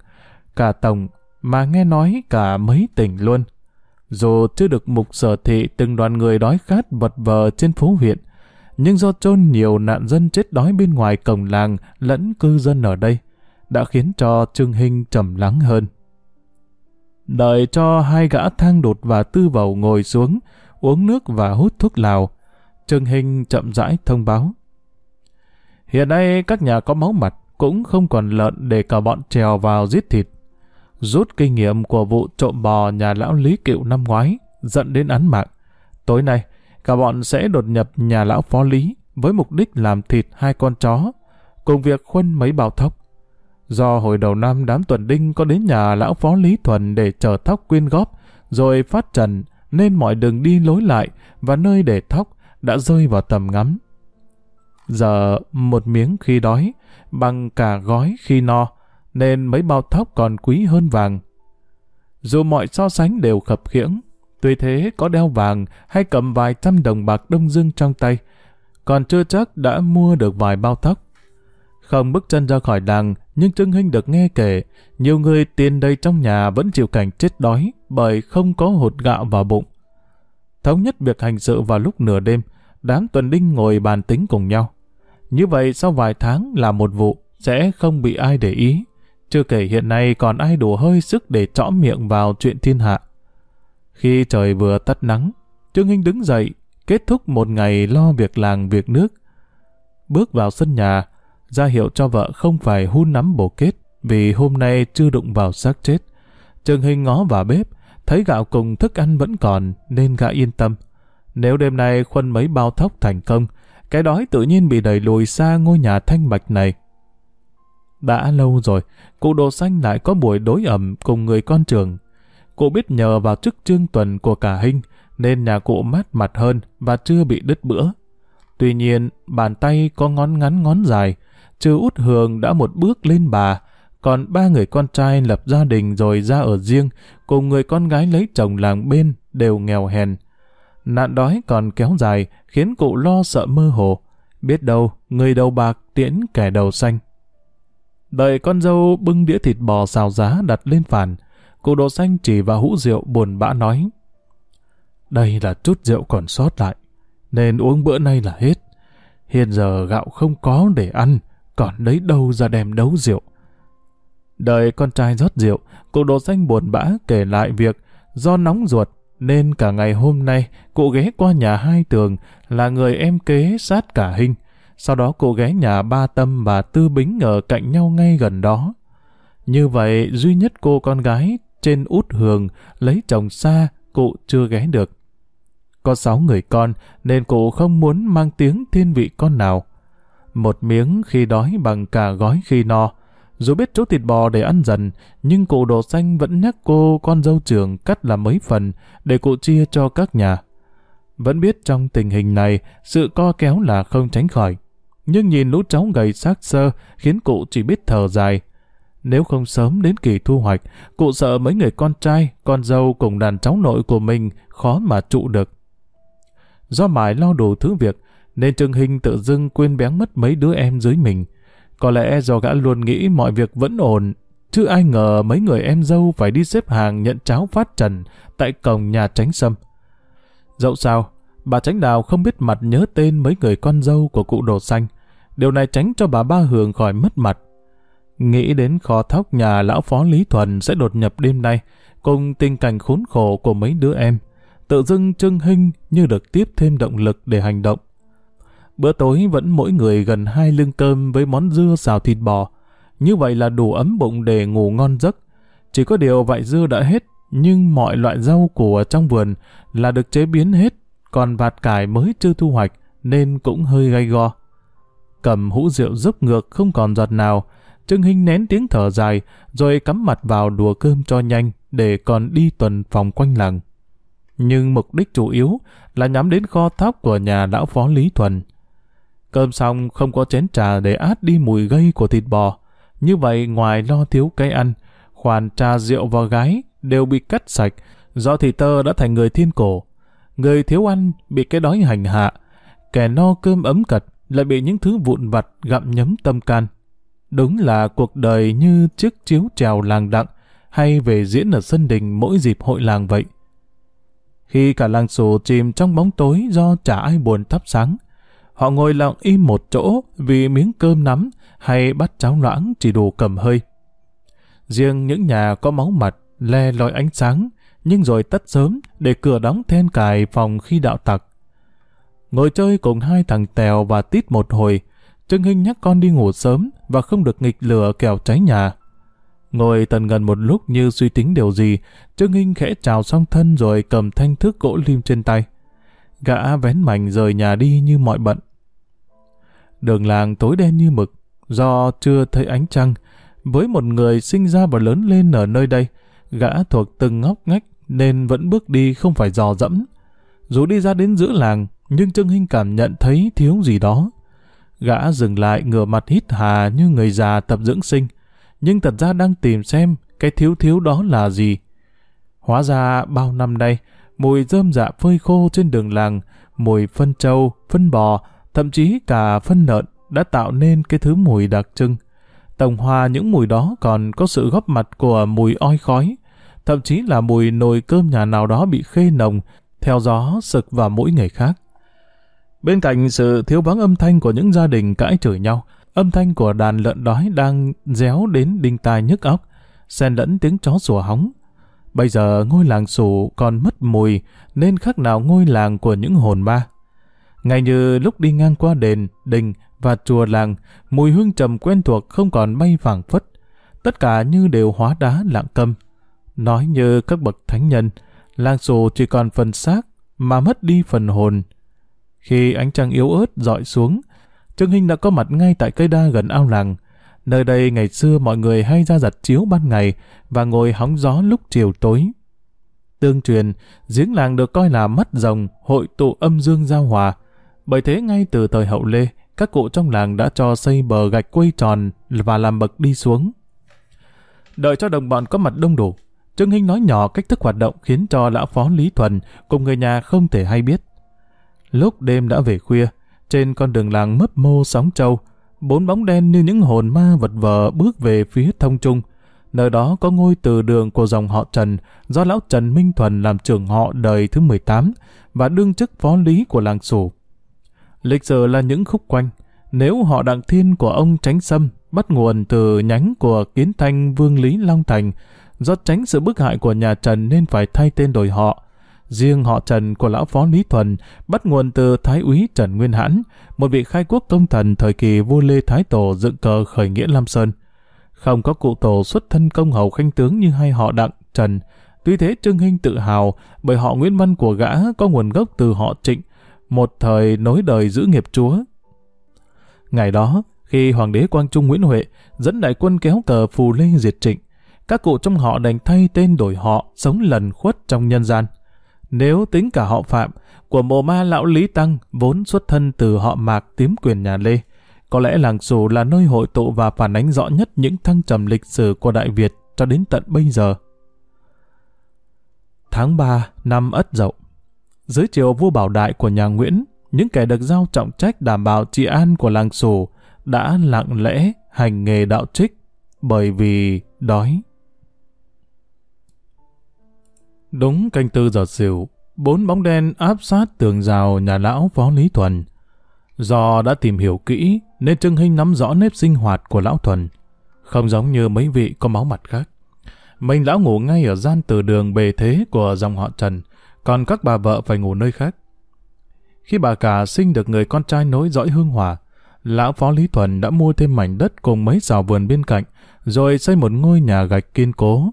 [SPEAKER 1] cả tổng, mà nghe nói cả mấy tỉnh luôn. Dù chưa được mục sở thị từng đoàn người đói khát vật vờ trên phố huyện, nhưng do chôn nhiều nạn dân chết đói bên ngoài cổng làng lẫn cư dân ở đây, đã khiến cho Trương Hinh trầm lắng hơn. Đợi cho hai gã thang đột và tư vầu ngồi xuống, uống nước và hút thuốc lào, Trương hình chậm rãi thông báo. Hiện nay các nhà có máu mặt cũng không còn lợn để cả bọn trèo vào giết thịt. Rút kinh nghiệm của vụ trộm bò nhà lão Lý Kiệu năm ngoái, dẫn đến án mạng. Tối nay, cả bọn sẽ đột nhập nhà lão Phó Lý với mục đích làm thịt hai con chó, cùng việc khuân mấy bào thóc. Do hồi đầu năm đám tuần đinh có đến nhà lão Phó Lý Thuần để chờ thóc quyên góp, rồi phát trần, nên mọi đường đi lối lại và nơi để thóc đã rơi vào tầm ngắm. Giờ một miếng khi đói, bằng cả gói khi no, nên mấy bao thóc còn quý hơn vàng. Dù mọi so sánh đều khập khiễng, tuy thế có đeo vàng hay cầm vài trăm đồng bạc đông dương trong tay, còn chưa chắc đã mua được vài bao thóc. Không bước chân ra khỏi làng, nhưng Trương Hinh được nghe kể, nhiều người tiền đầy trong nhà vẫn chịu cảnh chết đói bởi không có hột gạo vào bụng. Thống nhất việc hành sự vào lúc nửa đêm, đám tuần đinh ngồi bàn tính cùng nhau. Như vậy sau vài tháng là một vụ, sẽ không bị ai để ý. Chưa kể hiện nay còn ai đủ hơi sức để trõ miệng vào chuyện thiên hạ. Khi trời vừa tắt nắng, Trương Hinh đứng dậy, kết thúc một ngày lo việc làng việc nước. Bước vào sân nhà, ra hiệu cho vợ không phải hun nắm bổ kết, vì hôm nay chưa đụng vào xác chết. trường Hình ngó vào bếp, thấy gạo cùng thức ăn vẫn còn nên gã yên tâm. Nếu đêm nay khuân mấy bao thóc thành công, cái đói tự nhiên bị đẩy lùi xa ngôi nhà thanh bạch này. Đã lâu rồi, cụ đồ xanh lại có buổi đối ẩm cùng người con trường. Cụ biết nhờ vào chức trương tuần của cả hình, nên nhà cụ mát mặt hơn và chưa bị đứt bữa. Tuy nhiên, bàn tay có ngón ngắn ngón dài, trừ út hường đã một bước lên bà, còn ba người con trai lập gia đình rồi ra ở riêng, cùng người con gái lấy chồng làng bên đều nghèo hèn. Nạn đói còn kéo dài, khiến cụ lo sợ mơ hồ. Biết đâu, người đầu bạc tiễn kẻ đầu xanh. Đợi con dâu bưng đĩa thịt bò xào giá đặt lên phản, cụ đồ xanh chỉ vào hũ rượu buồn bã nói. Đây là chút rượu còn sót lại, nên uống bữa nay là hết. Hiện giờ gạo không có để ăn, còn lấy đâu ra đem đấu rượu. Đợi con trai rót rượu, cụ đồ xanh buồn bã kể lại việc do nóng ruột nên cả ngày hôm nay cụ ghé qua nhà hai tường là người em kế sát cả hình. Sau đó cụ ghé nhà ba tâm và tư bính ở cạnh nhau ngay gần đó. Như vậy duy nhất cô con gái trên út hường lấy chồng xa cụ chưa ghé được. Có sáu người con nên cụ không muốn mang tiếng thiên vị con nào. Một miếng khi đói bằng cả gói khi no. Dù biết chỗ thịt bò để ăn dần, nhưng cụ đồ xanh vẫn nhắc cô con dâu trưởng cắt làm mấy phần để cụ chia cho các nhà. Vẫn biết trong tình hình này, sự co kéo là không tránh khỏi. Nhưng nhìn lũ cháu gầy xác sơ khiến cụ chỉ biết thở dài. Nếu không sớm đến kỳ thu hoạch, cụ sợ mấy người con trai, con dâu cùng đàn cháu nội của mình khó mà trụ được. Do mãi lo đủ thứ việc, nên Trương Hinh tự dưng quên béng mất mấy đứa em dưới mình. Có lẽ do gã luôn nghĩ mọi việc vẫn ổn, chứ ai ngờ mấy người em dâu phải đi xếp hàng nhận cháo phát trần tại cổng nhà tránh sâm. Dẫu sao, bà tránh đào không biết mặt nhớ tên mấy người con dâu của cụ đồ xanh. Điều này tránh cho bà ba hường khỏi mất mặt. Nghĩ đến kho thóc nhà lão phó Lý Thuần sẽ đột nhập đêm nay, cùng tình cảnh khốn khổ của mấy đứa em. Tự dưng Trương Hinh như được tiếp thêm động lực để hành động. Bữa tối vẫn mỗi người gần hai lưng cơm với món dưa xào thịt bò. Như vậy là đủ ấm bụng để ngủ ngon giấc. Chỉ có điều vại dưa đã hết, nhưng mọi loại rau củ trong vườn là được chế biến hết, còn vạt cải mới chưa thu hoạch nên cũng hơi gay go. Cầm hũ rượu dốc ngược không còn giọt nào, Trương Hinh nén tiếng thở dài rồi cắm mặt vào đùa cơm cho nhanh để còn đi tuần phòng quanh làng. Nhưng mục đích chủ yếu là nhắm đến kho thóc của nhà lão phó Lý Thuần. Cơm xong không có chén trà để át đi mùi gây của thịt bò. Như vậy ngoài lo thiếu cái ăn, khoản trà rượu và gái đều bị cắt sạch do thị tơ đã thành người thiên cổ. Người thiếu ăn bị cái đói hành hạ, kẻ no cơm ấm cật lại bị những thứ vụn vặt gặm nhấm tâm can. Đúng là cuộc đời như chiếc chiếu trèo làng đặng hay về diễn ở sân đình mỗi dịp hội làng vậy. Khi cả làng sù chìm trong bóng tối do chả ai buồn thắp sáng, Họ ngồi lặng im một chỗ vì miếng cơm nắm hay bát cháo loãng chỉ đủ cầm hơi. Riêng những nhà có máu mặt, le lói ánh sáng, nhưng rồi tắt sớm để cửa đóng then cài phòng khi đạo tặc. Ngồi chơi cùng hai thằng Tèo và Tít một hồi, Trương Hinh nhắc con đi ngủ sớm và không được nghịch lửa kẻo cháy nhà. Ngồi tần gần một lúc như suy tính điều gì, Trương Hinh khẽ chào xong thân rồi cầm thanh thước gỗ lim trên tay. Gã vén mảnh rời nhà đi như mọi bận. Đường làng tối đen như mực, do chưa thấy ánh trăng. Với một người sinh ra và lớn lên ở nơi đây, gã thuộc từng ngóc ngách nên vẫn bước đi không phải dò dẫm. Dù đi ra đến giữa làng, nhưng Trương Hinh cảm nhận thấy thiếu gì đó. Gã dừng lại ngửa mặt hít hà như người già tập dưỡng sinh, nhưng thật ra đang tìm xem cái thiếu thiếu đó là gì. Hóa ra bao năm nay, mùi rơm dạ phơi khô trên đường làng, mùi phân trâu, phân bò, thậm chí cả phân lợn đã tạo nên cái thứ mùi đặc trưng. Tổng hòa những mùi đó còn có sự góp mặt của mùi oi khói, thậm chí là mùi nồi cơm nhà nào đó bị khê nồng, theo gió sực vào mỗi người khác. Bên cạnh sự thiếu vắng âm thanh của những gia đình cãi chửi nhau, âm thanh của đàn lợn đói đang réo đến đinh tai nhức óc, xen lẫn tiếng chó sủa hóng. Bây giờ ngôi làng sủ còn mất mùi nên khác nào ngôi làng của những hồn ma. ngày như lúc đi ngang qua đền, đình và chùa làng, mùi hương trầm quen thuộc không còn bay phảng phất. tất cả như đều hóa đá lặng câm. Nói như các bậc thánh nhân, làng sủ chỉ còn phần xác mà mất đi phần hồn. Khi ánh trăng yếu ớt dọi xuống, Trương Hinh đã có mặt ngay tại cây đa gần ao làng. Nơi đây ngày xưa mọi người hay ra giặt chiếu ban ngày và ngồi hóng gió lúc chiều tối. Tương truyền, giếng làng được coi là mắt rồng, hội tụ âm dương giao hòa. Bởi thế ngay từ thời hậu Lê, các cụ trong làng đã cho xây bờ gạch quây tròn và làm bậc đi xuống. Đợi cho đồng bọn có mặt đông đủ, Trương Hinh nói nhỏ cách thức hoạt động khiến cho lão phó Lý Thuần cùng người nhà không thể hay biết. Lúc đêm đã về khuya, trên con đường làng mấp mô sóng trâu, bốn bóng đen như những hồn ma vật vờ bước về phía thông trung. Nơi đó có ngôi từ đường của dòng họ Trần do lão Trần Minh Thuần làm trưởng họ đời thứ 18 và đương chức phó lý của làng Sủ. Lịch sử là những khúc quanh. Nếu họ đặng thiên của ông Tránh Sâm bắt nguồn từ nhánh của kiến thanh Vương Lý Long Thành, do tránh sự bức hại của nhà Trần nên phải thay tên đổi họ. Riêng họ Trần của lão phó Lý Thuần bắt nguồn từ Thái úy Trần Nguyên Hãn, một vị khai quốc công thần thời kỳ vua Lê Thái Tổ dựng cờ khởi nghĩa Lam Sơn. Không có cụ tổ xuất thân công hầu khanh tướng như hai họ Đặng, Trần. Tuy thế Trương Hinh tự hào bởi họ Nguyễn Văn của gã có nguồn gốc từ họ Trịnh, một thời nối đời giữ nghiệp chúa. Ngày đó, khi Hoàng đế Quang Trung Nguyễn Huệ dẫn đại quân kéo cờ phù lê diệt trịnh, các cụ trong họ đành thay tên đổi họ sống lần khuất trong nhân gian. Nếu tính cả họ Phạm, của mộ ma lão Lý Tăng vốn xuất thân từ họ Mạc tím quyền nhà Lê, có lẽ làng Sù là nơi hội tụ và phản ánh rõ nhất những thăng trầm lịch sử của Đại Việt cho đến tận bây giờ. Tháng 3 năm Ất Dậu Dưới triều vua bảo đại của nhà Nguyễn, những kẻ được giao trọng trách đảm bảo trị an của làng Sù đã lặng lẽ hành nghề đạo trích bởi vì đói. Đúng canh tư giờ xỉu, bốn bóng đen áp sát tường rào nhà lão Phó Lý Thuần. Do đã tìm hiểu kỹ nên Trương Hinh nắm rõ nếp sinh hoạt của lão Thuần, không giống như mấy vị có máu mặt khác. Mình lão ngủ ngay ở gian từ đường bề thế của dòng họ Trần, còn các bà vợ phải ngủ nơi khác. Khi bà cả sinh được người con trai nối dõi hương hòa, lão Phó Lý Thuần đã mua thêm mảnh đất cùng mấy xào vườn bên cạnh, rồi xây một ngôi nhà gạch kiên cố.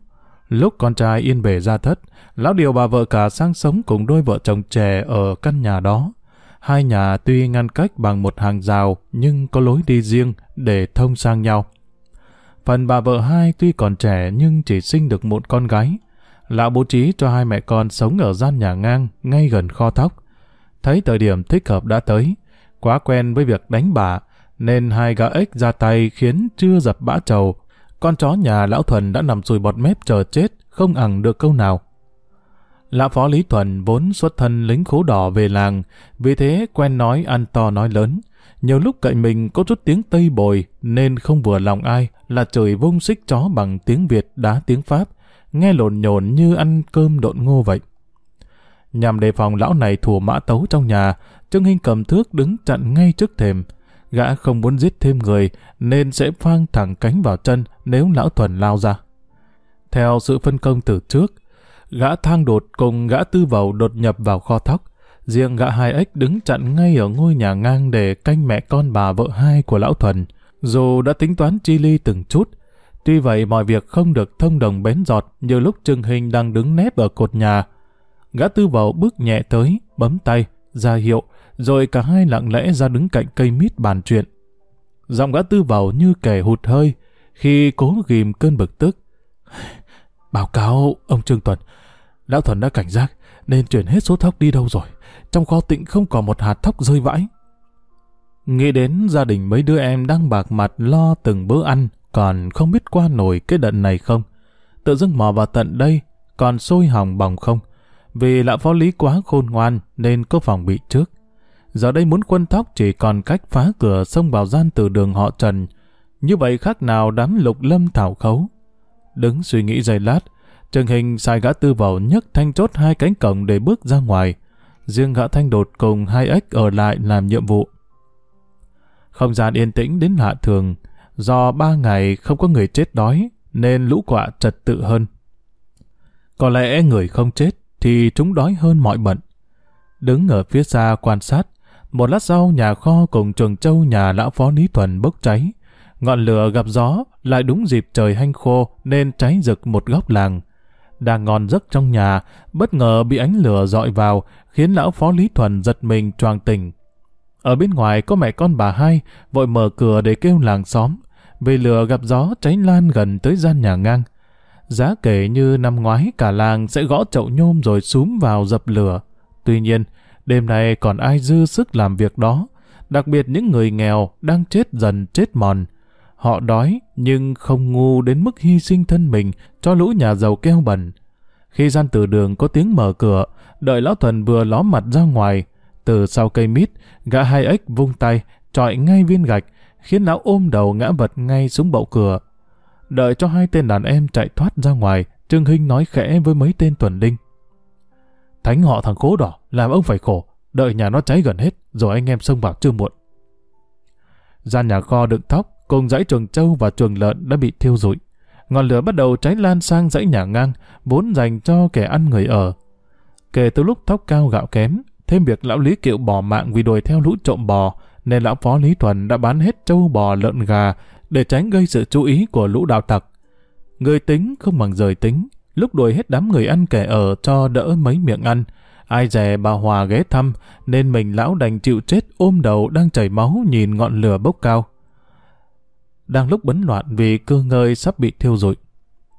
[SPEAKER 1] Lúc con trai yên bề ra thất, lão điều bà vợ cả sang sống cùng đôi vợ chồng trẻ ở căn nhà đó. Hai nhà tuy ngăn cách bằng một hàng rào nhưng có lối đi riêng để thông sang nhau. Phần bà vợ hai tuy còn trẻ nhưng chỉ sinh được một con gái. Lão bố trí cho hai mẹ con sống ở gian nhà ngang ngay gần kho thóc. Thấy thời điểm thích hợp đã tới, quá quen với việc đánh bà, nên hai gã ếch ra tay khiến chưa dập bã trầu. Con chó nhà lão Thuần đã nằm sùi bọt mép chờ chết, không ẳng được câu nào. Lão Phó Lý Thuần vốn xuất thân lính khố đỏ về làng, vì thế quen nói ăn to nói lớn. Nhiều lúc cậy mình có chút tiếng Tây bồi nên không vừa lòng ai là chửi vung xích chó bằng tiếng Việt đá tiếng Pháp, nghe lộn nhồn như ăn cơm độn ngô vậy. Nhằm đề phòng lão này thủ mã tấu trong nhà, Trương Hinh cầm thước đứng chặn ngay trước thềm. Gã không muốn giết thêm người nên sẽ phang thẳng cánh vào chân nếu lão Thuần lao ra. Theo sự phân công từ trước, gã thang đột cùng gã tư vầu đột nhập vào kho thóc. Riêng gã hai ếch đứng chặn ngay ở ngôi nhà ngang để canh mẹ con bà vợ hai của lão Thuần. Dù đã tính toán chi ly từng chút, tuy vậy mọi việc không được thông đồng bén giọt như lúc Trương Hình đang đứng nép ở cột nhà. Gã tư vầu bước nhẹ tới, bấm tay, ra hiệu, rồi cả hai lặng lẽ ra đứng cạnh cây mít bàn chuyện. Giọng gã tư vào như kẻ hụt hơi, khi cố ghim cơn bực tức. [SIGHS] Báo cáo ông Trương Tuần, Lão Thuần đã cảnh giác nên chuyển hết số thóc đi đâu rồi. Trong kho tịnh không còn một hạt thóc rơi vãi. Nghĩ đến gia đình mấy đứa em đang bạc mặt lo từng bữa ăn, còn không biết qua nổi cái đận này không. Tự dưng mò vào tận đây, còn sôi hỏng bỏng không. Vì lão phó lý quá khôn ngoan nên có phòng bị trước. Giờ đây muốn quân thóc chỉ còn cách phá cửa xông vào gian từ đường họ Trần. Như vậy khác nào đám lục lâm thảo khấu. Đứng suy nghĩ giây lát, Trần Hình sai gã tư vào nhấc thanh chốt hai cánh cổng để bước ra ngoài. Riêng gã thanh đột cùng hai ếch ở lại làm nhiệm vụ. Không gian yên tĩnh đến lạ thường, do ba ngày không có người chết đói, nên lũ quạ trật tự hơn. Có lẽ người không chết thì chúng đói hơn mọi bận. Đứng ở phía xa quan sát, một lát sau nhà kho cùng trường châu nhà lão phó Lý Thuần bốc cháy. Ngọn lửa gặp gió, lại đúng dịp trời hanh khô nên cháy rực một góc làng. Đang ngon giấc trong nhà, bất ngờ bị ánh lửa dọi vào, khiến lão phó Lý Thuần giật mình choàng tỉnh. Ở bên ngoài có mẹ con bà hai, vội mở cửa để kêu làng xóm. Vì lửa gặp gió cháy lan gần tới gian nhà ngang. Giá kể như năm ngoái cả làng sẽ gõ chậu nhôm rồi súm vào dập lửa. Tuy nhiên, đêm nay còn ai dư sức làm việc đó, đặc biệt những người nghèo đang chết dần chết mòn. Họ đói nhưng không ngu đến mức hy sinh thân mình cho lũ nhà giàu keo bẩn. Khi gian từ đường có tiếng mở cửa, đợi lão thuần vừa ló mặt ra ngoài, từ sau cây mít, gã hai ếch vung tay, trọi ngay viên gạch, khiến lão ôm đầu ngã vật ngay xuống bậu cửa. Đợi cho hai tên đàn em chạy thoát ra ngoài, Trương Hinh nói khẽ với mấy tên tuần đinh. Thánh họ thằng cố đỏ, làm ông phải khổ, đợi nhà nó cháy gần hết, rồi anh em xông vào chưa muộn. Gian nhà kho đựng thóc, cùng dãy chuồng trâu và chuồng lợn đã bị thiêu rụi. Ngọn lửa bắt đầu cháy lan sang dãy nhà ngang, vốn dành cho kẻ ăn người ở. Kể từ lúc thóc cao gạo kém, thêm việc lão Lý Kiệu bỏ mạng vì đuổi theo lũ trộm bò, nên lão phó Lý Thuần đã bán hết trâu bò lợn gà để tránh gây sự chú ý của lũ đạo tặc. Người tính không bằng rời tính, lúc đuổi hết đám người ăn kẻ ở cho đỡ mấy miệng ăn. Ai dè bà Hòa ghé thăm, nên mình lão đành chịu chết ôm đầu đang chảy máu nhìn ngọn lửa bốc cao. Đang lúc bấn loạn vì cơ ngơi sắp bị thiêu rụi.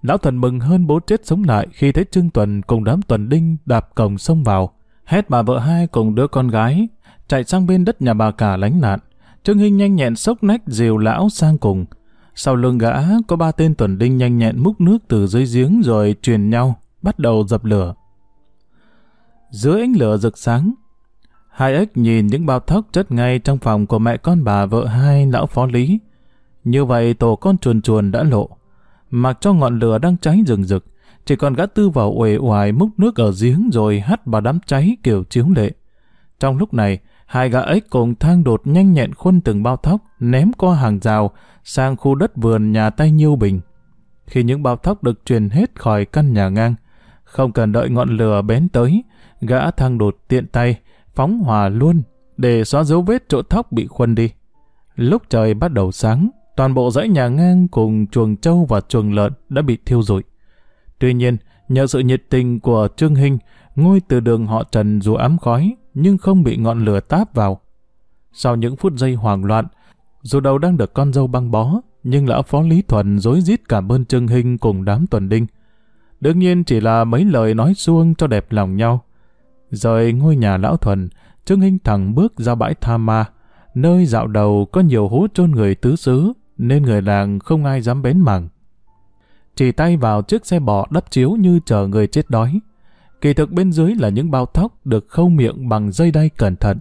[SPEAKER 1] Lão thần mừng hơn bố chết sống lại khi thấy Trương Tuần cùng đám tuần đinh đạp cổng xông vào. Hét bà vợ hai cùng đứa con gái, chạy sang bên đất nhà bà cả lánh nạn. Trương Hinh nhanh nhẹn sốc nách dìu lão sang cùng. Sau lưng gã có ba tên tuần đinh nhanh nhẹn múc nước từ dưới giếng rồi truyền nhau, bắt đầu dập lửa. Dưới ánh lửa rực sáng, hai ếch nhìn những bao thóc chất ngay trong phòng của mẹ con bà vợ hai lão phó lý. Như vậy tổ con chuồn chuồn đã lộ. Mặc cho ngọn lửa đang cháy rừng rực, chỉ còn gã tư vào uể oải múc nước ở giếng rồi hắt vào đám cháy kiểu chiếu lệ. Trong lúc này, hai gã ếch cùng thang đột nhanh nhẹn khuân từng bao thóc, ném qua hàng rào, sang khu đất vườn nhà tay Nhiêu Bình. Khi những bao thóc được truyền hết khỏi căn nhà ngang, không cần đợi ngọn lửa bén tới, gã thang đột tiện tay, phóng hỏa luôn, để xóa dấu vết chỗ thóc bị khuân đi. Lúc trời bắt đầu sáng, toàn bộ dãy nhà ngang cùng chuồng trâu và chuồng lợn đã bị thiêu rụi. Tuy nhiên, nhờ sự nhiệt tình của Trương Hinh, ngôi từ đường họ Trần dù ám khói, nhưng không bị ngọn lửa táp vào. Sau những phút giây hoảng loạn, dù đầu đang được con dâu băng bó, nhưng lão phó Lý Thuần dối rít cảm ơn Trương Hinh cùng đám tuần đinh. Đương nhiên chỉ là mấy lời nói suông cho đẹp lòng nhau. Rời ngôi nhà lão Thuần, Trương Hinh thẳng bước ra bãi Tha Ma, nơi dạo đầu có nhiều hố chôn người tứ xứ, nên người làng không ai dám bén mảng. Chỉ tay vào chiếc xe bò đắp chiếu như chờ người chết đói. Kỳ thực bên dưới là những bao thóc được khâu miệng bằng dây đay cẩn thận.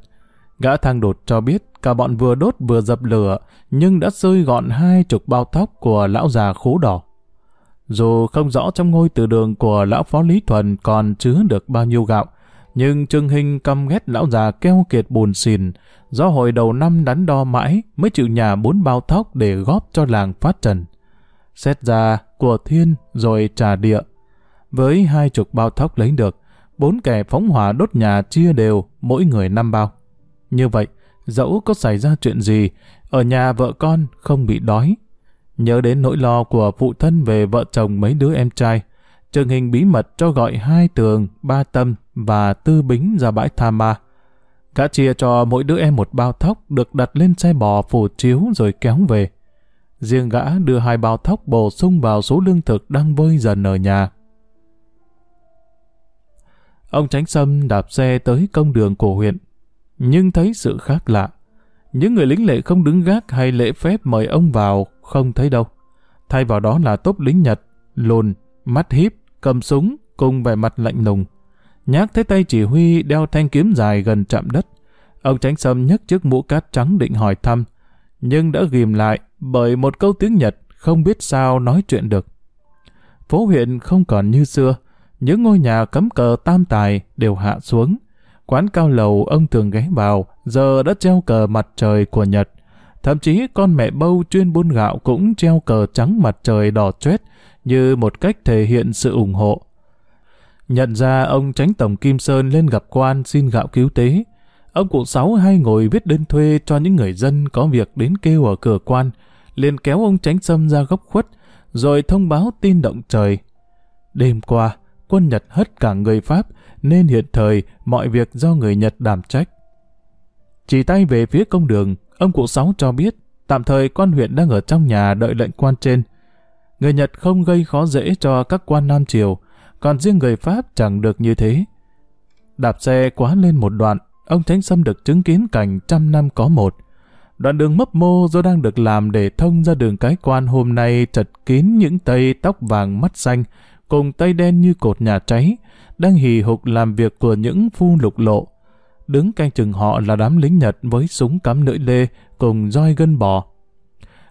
[SPEAKER 1] Gã thang đột cho biết cả bọn vừa đốt vừa dập lửa, nhưng đã rơi gọn hai chục bao thóc của lão già khố đỏ. Dù không rõ trong ngôi từ đường của lão phó Lý Thuần còn chứa được bao nhiêu gạo, nhưng Trương Hinh căm ghét lão già keo kiệt buồn xìn, do hồi đầu năm đắn đo mãi mới chịu nhà bốn bao thóc để góp cho làng phát trần. Xét ra của thiên rồi trả địa. Với hai chục bao thóc lấy được, bốn kẻ phóng hỏa đốt nhà chia đều mỗi người năm bao. Như vậy, dẫu có xảy ra chuyện gì, ở nhà vợ con không bị đói. Nhớ đến nỗi lo của phụ thân về vợ chồng mấy đứa em trai, Trương Hình bí mật cho gọi hai tường, ba tâm và tư bính ra bãi tha ma. Gã chia cho mỗi đứa em một bao thóc được đặt lên xe bò phủ chiếu rồi kéo về. Riêng gã đưa hai bao thóc bổ sung vào số lương thực đang vơi dần ở nhà. Ông Tránh Sâm đạp xe tới công đường của huyện, nhưng thấy sự khác lạ. Những người lính lệ không đứng gác hay lễ phép mời ông vào, không thấy đâu. Thay vào đó là tốp lính Nhật, lùn, mắt híp, cầm súng, cùng vẻ mặt lạnh lùng. Nhác thấy tay chỉ huy đeo thanh kiếm dài gần chạm đất. Ông Tránh Sâm nhấc chiếc mũ cát trắng định hỏi thăm, nhưng đã ghim lại bởi một câu tiếng Nhật không biết sao nói chuyện được. Phố huyện không còn như xưa, những ngôi nhà cấm cờ tam tài đều hạ xuống. Quán cao lầu ông thường ghé vào, giờ đã treo cờ mặt trời của Nhật. Thậm chí con mẹ bâu chuyên buôn gạo cũng treo cờ trắng mặt trời đỏ chét như một cách thể hiện sự ủng hộ. Nhận ra ông tránh tổng Kim Sơn lên gặp quan xin gạo cứu tế. Ông cụ Sáu hay ngồi viết đơn thuê cho những người dân có việc đến kêu ở cửa quan, liền kéo ông tránh sâm ra góc khuất, rồi thông báo tin động trời. Đêm qua, quân Nhật hất cả người Pháp, nên hiện thời mọi việc do người Nhật đảm trách. Chỉ tay về phía công đường, ông cụ Sáu cho biết, tạm thời quan huyện đang ở trong nhà đợi lệnh quan trên. Người Nhật không gây khó dễ cho các quan Nam Triều, còn riêng người Pháp chẳng được như thế. Đạp xe quá lên một đoạn, ông Thánh Sâm được chứng kiến cảnh trăm năm có một. Đoạn đường mấp mô do đang được làm để thông ra đường cái quan hôm nay chật kín những tây tóc vàng mắt xanh, cùng tay đen như cột nhà cháy, đang hì hục làm việc của những phu lục lộ. Đứng canh chừng họ là đám lính Nhật với súng cắm lưỡi lê cùng roi gân bò.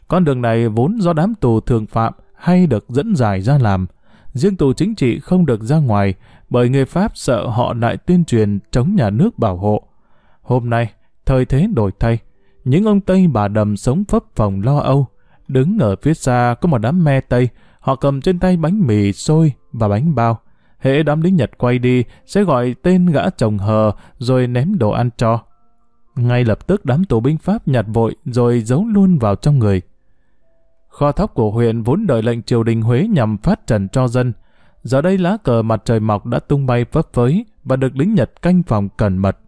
[SPEAKER 1] Con đường này vốn do đám tù thường phạm hay được dẫn dài ra làm. Riêng tù chính trị không được ra ngoài bởi người Pháp sợ họ lại tuyên truyền chống nhà nước bảo hộ. Hôm nay, thời thế đổi thay, những ông Tây bà đầm sống phấp phòng lo âu. Đứng ở phía xa có một đám me Tây, họ cầm trên tay bánh mì, xôi và bánh bao. Hệ đám lính Nhật quay đi, sẽ gọi tên gã chồng hờ, rồi ném đồ ăn cho. Ngay lập tức đám tù binh Pháp nhặt vội, rồi giấu luôn vào trong người. Kho thóc của huyện vốn đợi lệnh triều đình Huế nhằm phát trần cho dân. Giờ đây lá cờ mặt trời mọc đã tung bay phấp phới và được lính Nhật canh phòng cẩn mật.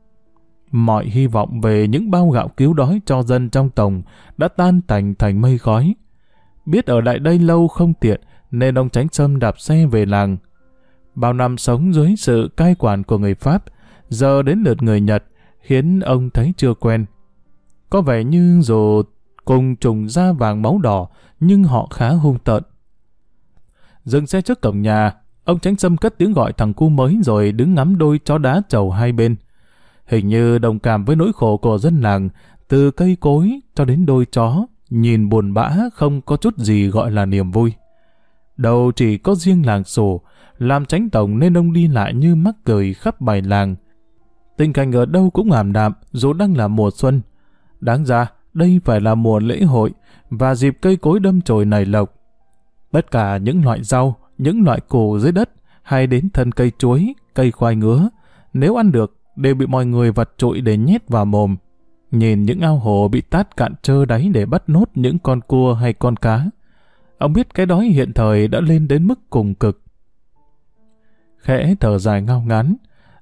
[SPEAKER 1] Mọi hy vọng về những bao gạo cứu đói cho dân trong tổng đã tan tành thành mây khói. Biết ở lại đây lâu không tiện, nên ông tránh sâm đạp xe về làng. Bao năm sống dưới sự cai quản của người Pháp, giờ đến lượt người Nhật, khiến ông thấy chưa quen. Có vẻ như dù cùng trùng da vàng máu đỏ, nhưng họ khá hung tợn. Dừng xe trước cổng nhà, ông tránh sâm cất tiếng gọi thằng cu mới rồi đứng ngắm đôi chó đá trầu hai bên. Hình như đồng cảm với nỗi khổ của dân làng, từ cây cối cho đến đôi chó, nhìn buồn bã không có chút gì gọi là niềm vui. Đầu chỉ có riêng làng sổ, làm tránh tổng nên ông đi lại như mắc cười khắp bài làng. Tình cảnh ở đâu cũng ảm đạm, dù đang là mùa xuân. Đáng ra, đây phải là mùa lễ hội, và dịp cây cối đâm chồi nảy lộc. Tất cả những loại rau, những loại củ dưới đất, hay đến thân cây chuối, cây khoai ngứa, nếu ăn được đều bị mọi người vặt trụi để nhét vào mồm. Nhìn những ao hồ bị tát cạn trơ đáy để bắt nốt những con cua hay con cá. Ông biết cái đói hiện thời đã lên đến mức cùng cực. Khẽ thở dài ngao ngán,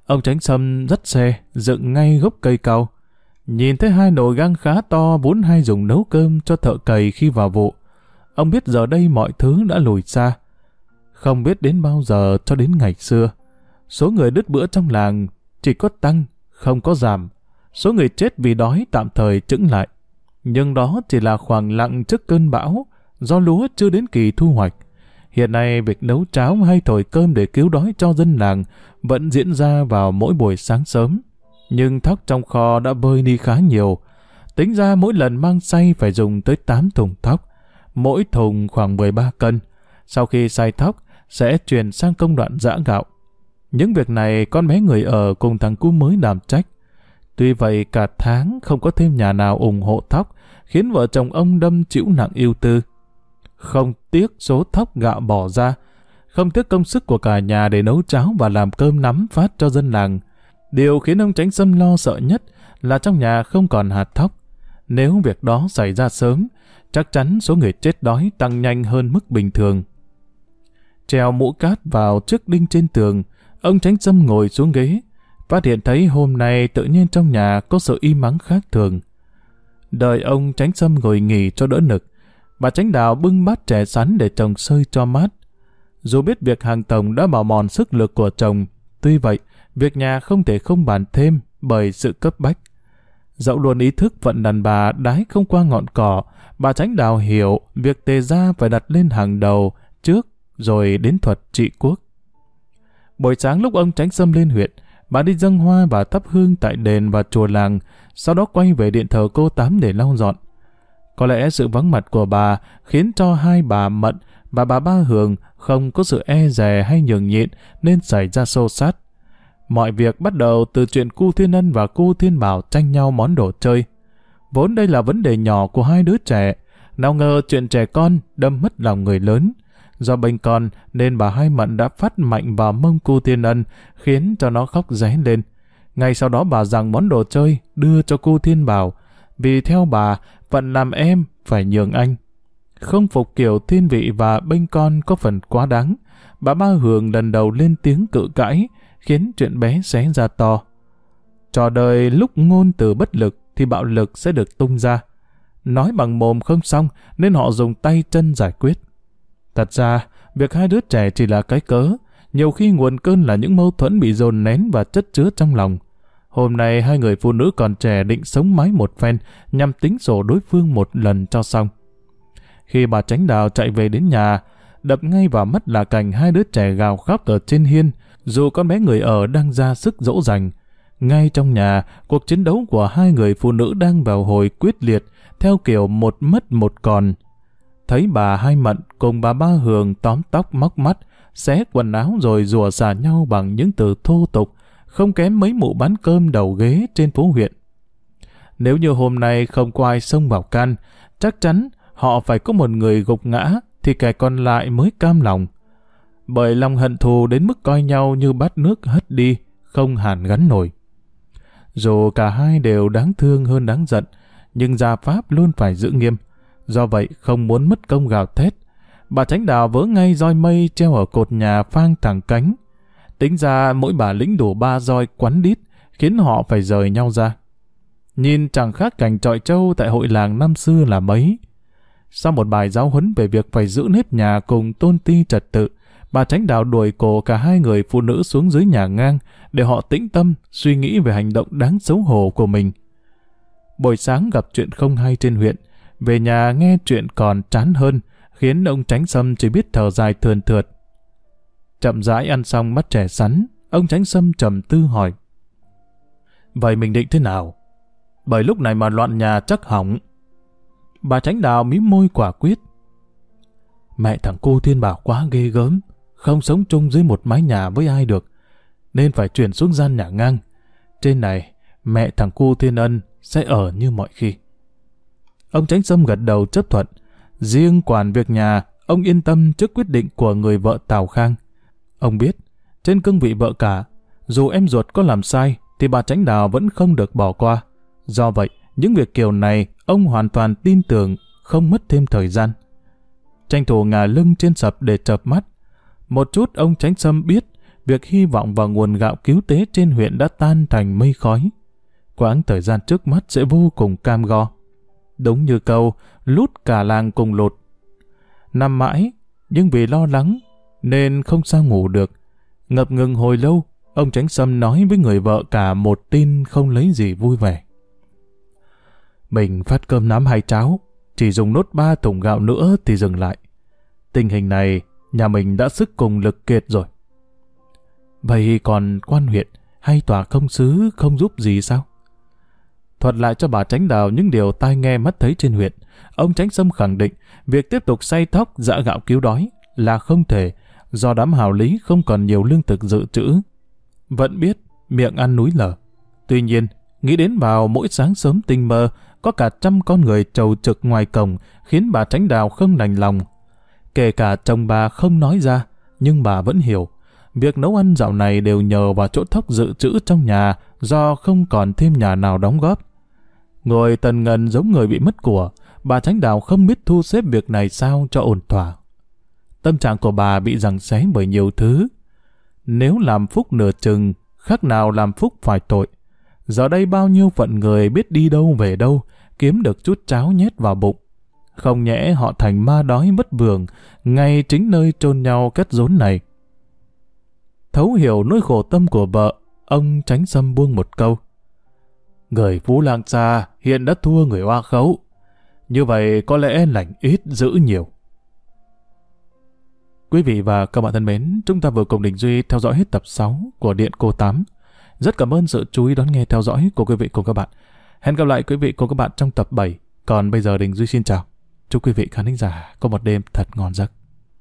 [SPEAKER 1] ông tránh sâm dắt xe, dựng ngay gốc cây cao. Nhìn thấy hai nồi gang khá to vốn hay dùng nấu cơm cho thợ cày khi vào vụ. Ông biết giờ đây mọi thứ đã lùi xa. Không biết đến bao giờ cho đến ngày xưa. Số người đứt bữa trong làng chỉ có tăng, không có giảm. Số người chết vì đói tạm thời chững lại. Nhưng đó chỉ là khoảng lặng trước cơn bão, do lúa chưa đến kỳ thu hoạch. Hiện nay việc nấu cháo hay thổi cơm để cứu đói cho dân làng vẫn diễn ra vào mỗi buổi sáng sớm. Nhưng thóc trong kho đã bơi đi khá nhiều. Tính ra mỗi lần mang xay phải dùng tới 8 thùng thóc, mỗi thùng khoảng 13 cân. Sau khi xay thóc, sẽ chuyển sang công đoạn giã gạo. Những việc này con bé người ở cùng thằng cu mới đảm trách. Tuy vậy cả tháng không có thêm nhà nào ủng hộ thóc, khiến vợ chồng ông đâm chịu nặng yêu tư. Không tiếc số thóc gạo bỏ ra, không tiếc công sức của cả nhà để nấu cháo và làm cơm nắm phát cho dân làng. Điều khiến ông tránh xâm lo sợ nhất là trong nhà không còn hạt thóc. Nếu việc đó xảy ra sớm, chắc chắn số người chết đói tăng nhanh hơn mức bình thường. Treo mũ cát vào chiếc đinh trên tường, Ông Tránh Sâm ngồi xuống ghế, phát hiện thấy hôm nay tự nhiên trong nhà có sự im mắng khác thường. Đợi ông Tránh Sâm ngồi nghỉ cho đỡ nực, bà Tránh Đào bưng bát trẻ sắn để chồng sơi cho mát. Dù biết việc hàng tổng đã bảo mòn sức lực của chồng, tuy vậy, việc nhà không thể không bàn thêm bởi sự cấp bách. Dẫu luôn ý thức vận đàn bà đái không qua ngọn cỏ, bà Tránh Đào hiểu việc tề gia phải đặt lên hàng đầu trước rồi đến thuật trị quốc. Buổi sáng lúc ông tránh xâm lên huyện, bà đi dâng hoa và thắp hương tại đền và chùa làng, sau đó quay về điện thờ cô Tám để lau dọn. Có lẽ sự vắng mặt của bà khiến cho hai bà Mận và bà Ba Hường không có sự e dè hay nhường nhịn nên xảy ra xô xát. Mọi việc bắt đầu từ chuyện cu Thiên Ân và cu Thiên Bảo tranh nhau món đồ chơi. Vốn đây là vấn đề nhỏ của hai đứa trẻ, nào ngờ chuyện trẻ con đâm mất lòng người lớn. Do bệnh con nên bà Hai Mận đã phát mạnh vào mông cu Thiên Ân, khiến cho nó khóc ré lên. Ngay sau đó bà rằng món đồ chơi đưa cho cu Thiên Bảo, vì theo bà, phận làm em phải nhường anh. Không phục kiểu thiên vị và bênh con có phần quá đáng. Bà Ba Hường lần đầu lên tiếng cự cãi, khiến chuyện bé xé ra to. Trò đời lúc ngôn từ bất lực thì bạo lực sẽ được tung ra. Nói bằng mồm không xong nên họ dùng tay chân giải quyết. Thật ra, việc hai đứa trẻ chỉ là cái cớ, nhiều khi nguồn cơn là những mâu thuẫn bị dồn nén và chất chứa trong lòng. Hôm nay hai người phụ nữ còn trẻ định sống mái một phen nhằm tính sổ đối phương một lần cho xong. Khi bà tránh đào chạy về đến nhà, đập ngay vào mắt là cảnh hai đứa trẻ gào khóc ở trên hiên, dù con bé người ở đang ra sức dỗ dành. Ngay trong nhà, cuộc chiến đấu của hai người phụ nữ đang vào hồi quyết liệt, theo kiểu một mất một còn. Thấy bà hai mận cùng bà ba hường tóm tóc móc mắt, xé quần áo rồi rùa xả nhau bằng những từ thô tục, không kém mấy mụ bán cơm đầu ghế trên phố huyện. Nếu như hôm nay không có ai xông vào can, chắc chắn họ phải có một người gục ngã, thì kẻ còn lại mới cam lòng. Bởi lòng hận thù đến mức coi nhau như bát nước hất đi, không hàn gắn nổi. Dù cả hai đều đáng thương hơn đáng giận, nhưng gia pháp luôn phải giữ nghiêm. Do vậy không muốn mất công gào thét. Bà tránh đào vỡ ngay roi mây treo ở cột nhà phang thẳng cánh. Tính ra mỗi bà lĩnh đủ ba roi quắn đít, khiến họ phải rời nhau ra. Nhìn chẳng khác cảnh trọi trâu tại hội làng năm xưa là mấy. Sau một bài giáo huấn về việc phải giữ nếp nhà cùng tôn ti trật tự, bà tránh đạo đuổi cổ cả hai người phụ nữ xuống dưới nhà ngang để họ tĩnh tâm, suy nghĩ về hành động đáng xấu hổ của mình. Buổi sáng gặp chuyện không hay trên huyện, về nhà nghe chuyện còn chán hơn, khiến ông tránh sâm chỉ biết thở dài thườn thượt. Chậm rãi ăn xong mắt trẻ sắn, ông tránh sâm trầm tư hỏi. Vậy mình định thế nào? Bởi lúc này mà loạn nhà chắc hỏng. Bà tránh đào mím môi quả quyết. Mẹ thằng cô thiên bảo quá ghê gớm, không sống chung dưới một mái nhà với ai được, nên phải chuyển xuống gian nhà ngang. Trên này, mẹ thằng cô thiên ân sẽ ở như mọi khi. Ông tránh sâm gật đầu chấp thuận. Riêng quản việc nhà, ông yên tâm trước quyết định của người vợ Tào Khang. Ông biết, trên cương vị vợ cả, dù em ruột có làm sai, thì bà tránh đào vẫn không được bỏ qua. Do vậy, những việc kiểu này, ông hoàn toàn tin tưởng, không mất thêm thời gian. Tranh thủ ngả lưng trên sập để chập mắt. Một chút ông tránh sâm biết, việc hy vọng vào nguồn gạo cứu tế trên huyện đã tan thành mây khói. Quãng thời gian trước mắt sẽ vô cùng cam go. Đúng như câu, lút cả làng cùng lột. Nằm mãi, nhưng vì lo lắng, nên không sao ngủ được. Ngập ngừng hồi lâu, ông Tránh Sâm nói với người vợ cả một tin không lấy gì vui vẻ. Mình phát cơm nám hai cháo, chỉ dùng nốt ba thùng gạo nữa thì dừng lại. Tình hình này, nhà mình đã sức cùng lực kiệt rồi. Vậy còn quan huyện hay tòa công sứ không giúp gì sao? Thuật lại cho bà Tránh Đào những điều tai nghe mắt thấy trên huyện. Ông Tránh Sâm khẳng định việc tiếp tục say thóc dã gạo cứu đói là không thể do đám hào lý không còn nhiều lương thực dự trữ. Vẫn biết miệng ăn núi lở. Tuy nhiên, nghĩ đến vào mỗi sáng sớm tinh mơ có cả trăm con người trầu trực ngoài cổng khiến bà Tránh Đào không đành lòng. Kể cả chồng bà không nói ra, nhưng bà vẫn hiểu. Việc nấu ăn dạo này đều nhờ vào chỗ thóc dự trữ trong nhà do không còn thêm nhà nào đóng góp. Ngồi tần ngần giống người bị mất của, bà Tránh Đào không biết thu xếp việc này sao cho ổn thỏa. Tâm trạng của bà bị giằng xé bởi nhiều thứ. Nếu làm phúc nửa chừng, khác nào làm phúc phải tội. Giờ đây bao nhiêu phận người biết đi đâu về đâu, kiếm được chút cháo nhét vào bụng. Không nhẽ họ thành ma đói mất vườn, ngay chính nơi chôn nhau cất rốn này. Thấu hiểu nỗi khổ tâm của vợ, ông tránh xâm buông một câu. Người Phú Lang xa hiện đã thua người Hoa Khấu. Như vậy có lẽ lành ít giữ nhiều. Quý vị và các bạn thân mến, chúng ta vừa cùng Đình Duy theo dõi hết tập 6 của Điện Cô 8. Rất cảm ơn sự chú ý đón nghe theo dõi của quý vị cùng các bạn. Hẹn gặp lại quý vị cùng các bạn trong tập 7. Còn bây giờ Đình Duy xin chào. Chúc quý vị khán giả có một đêm thật ngon giấc.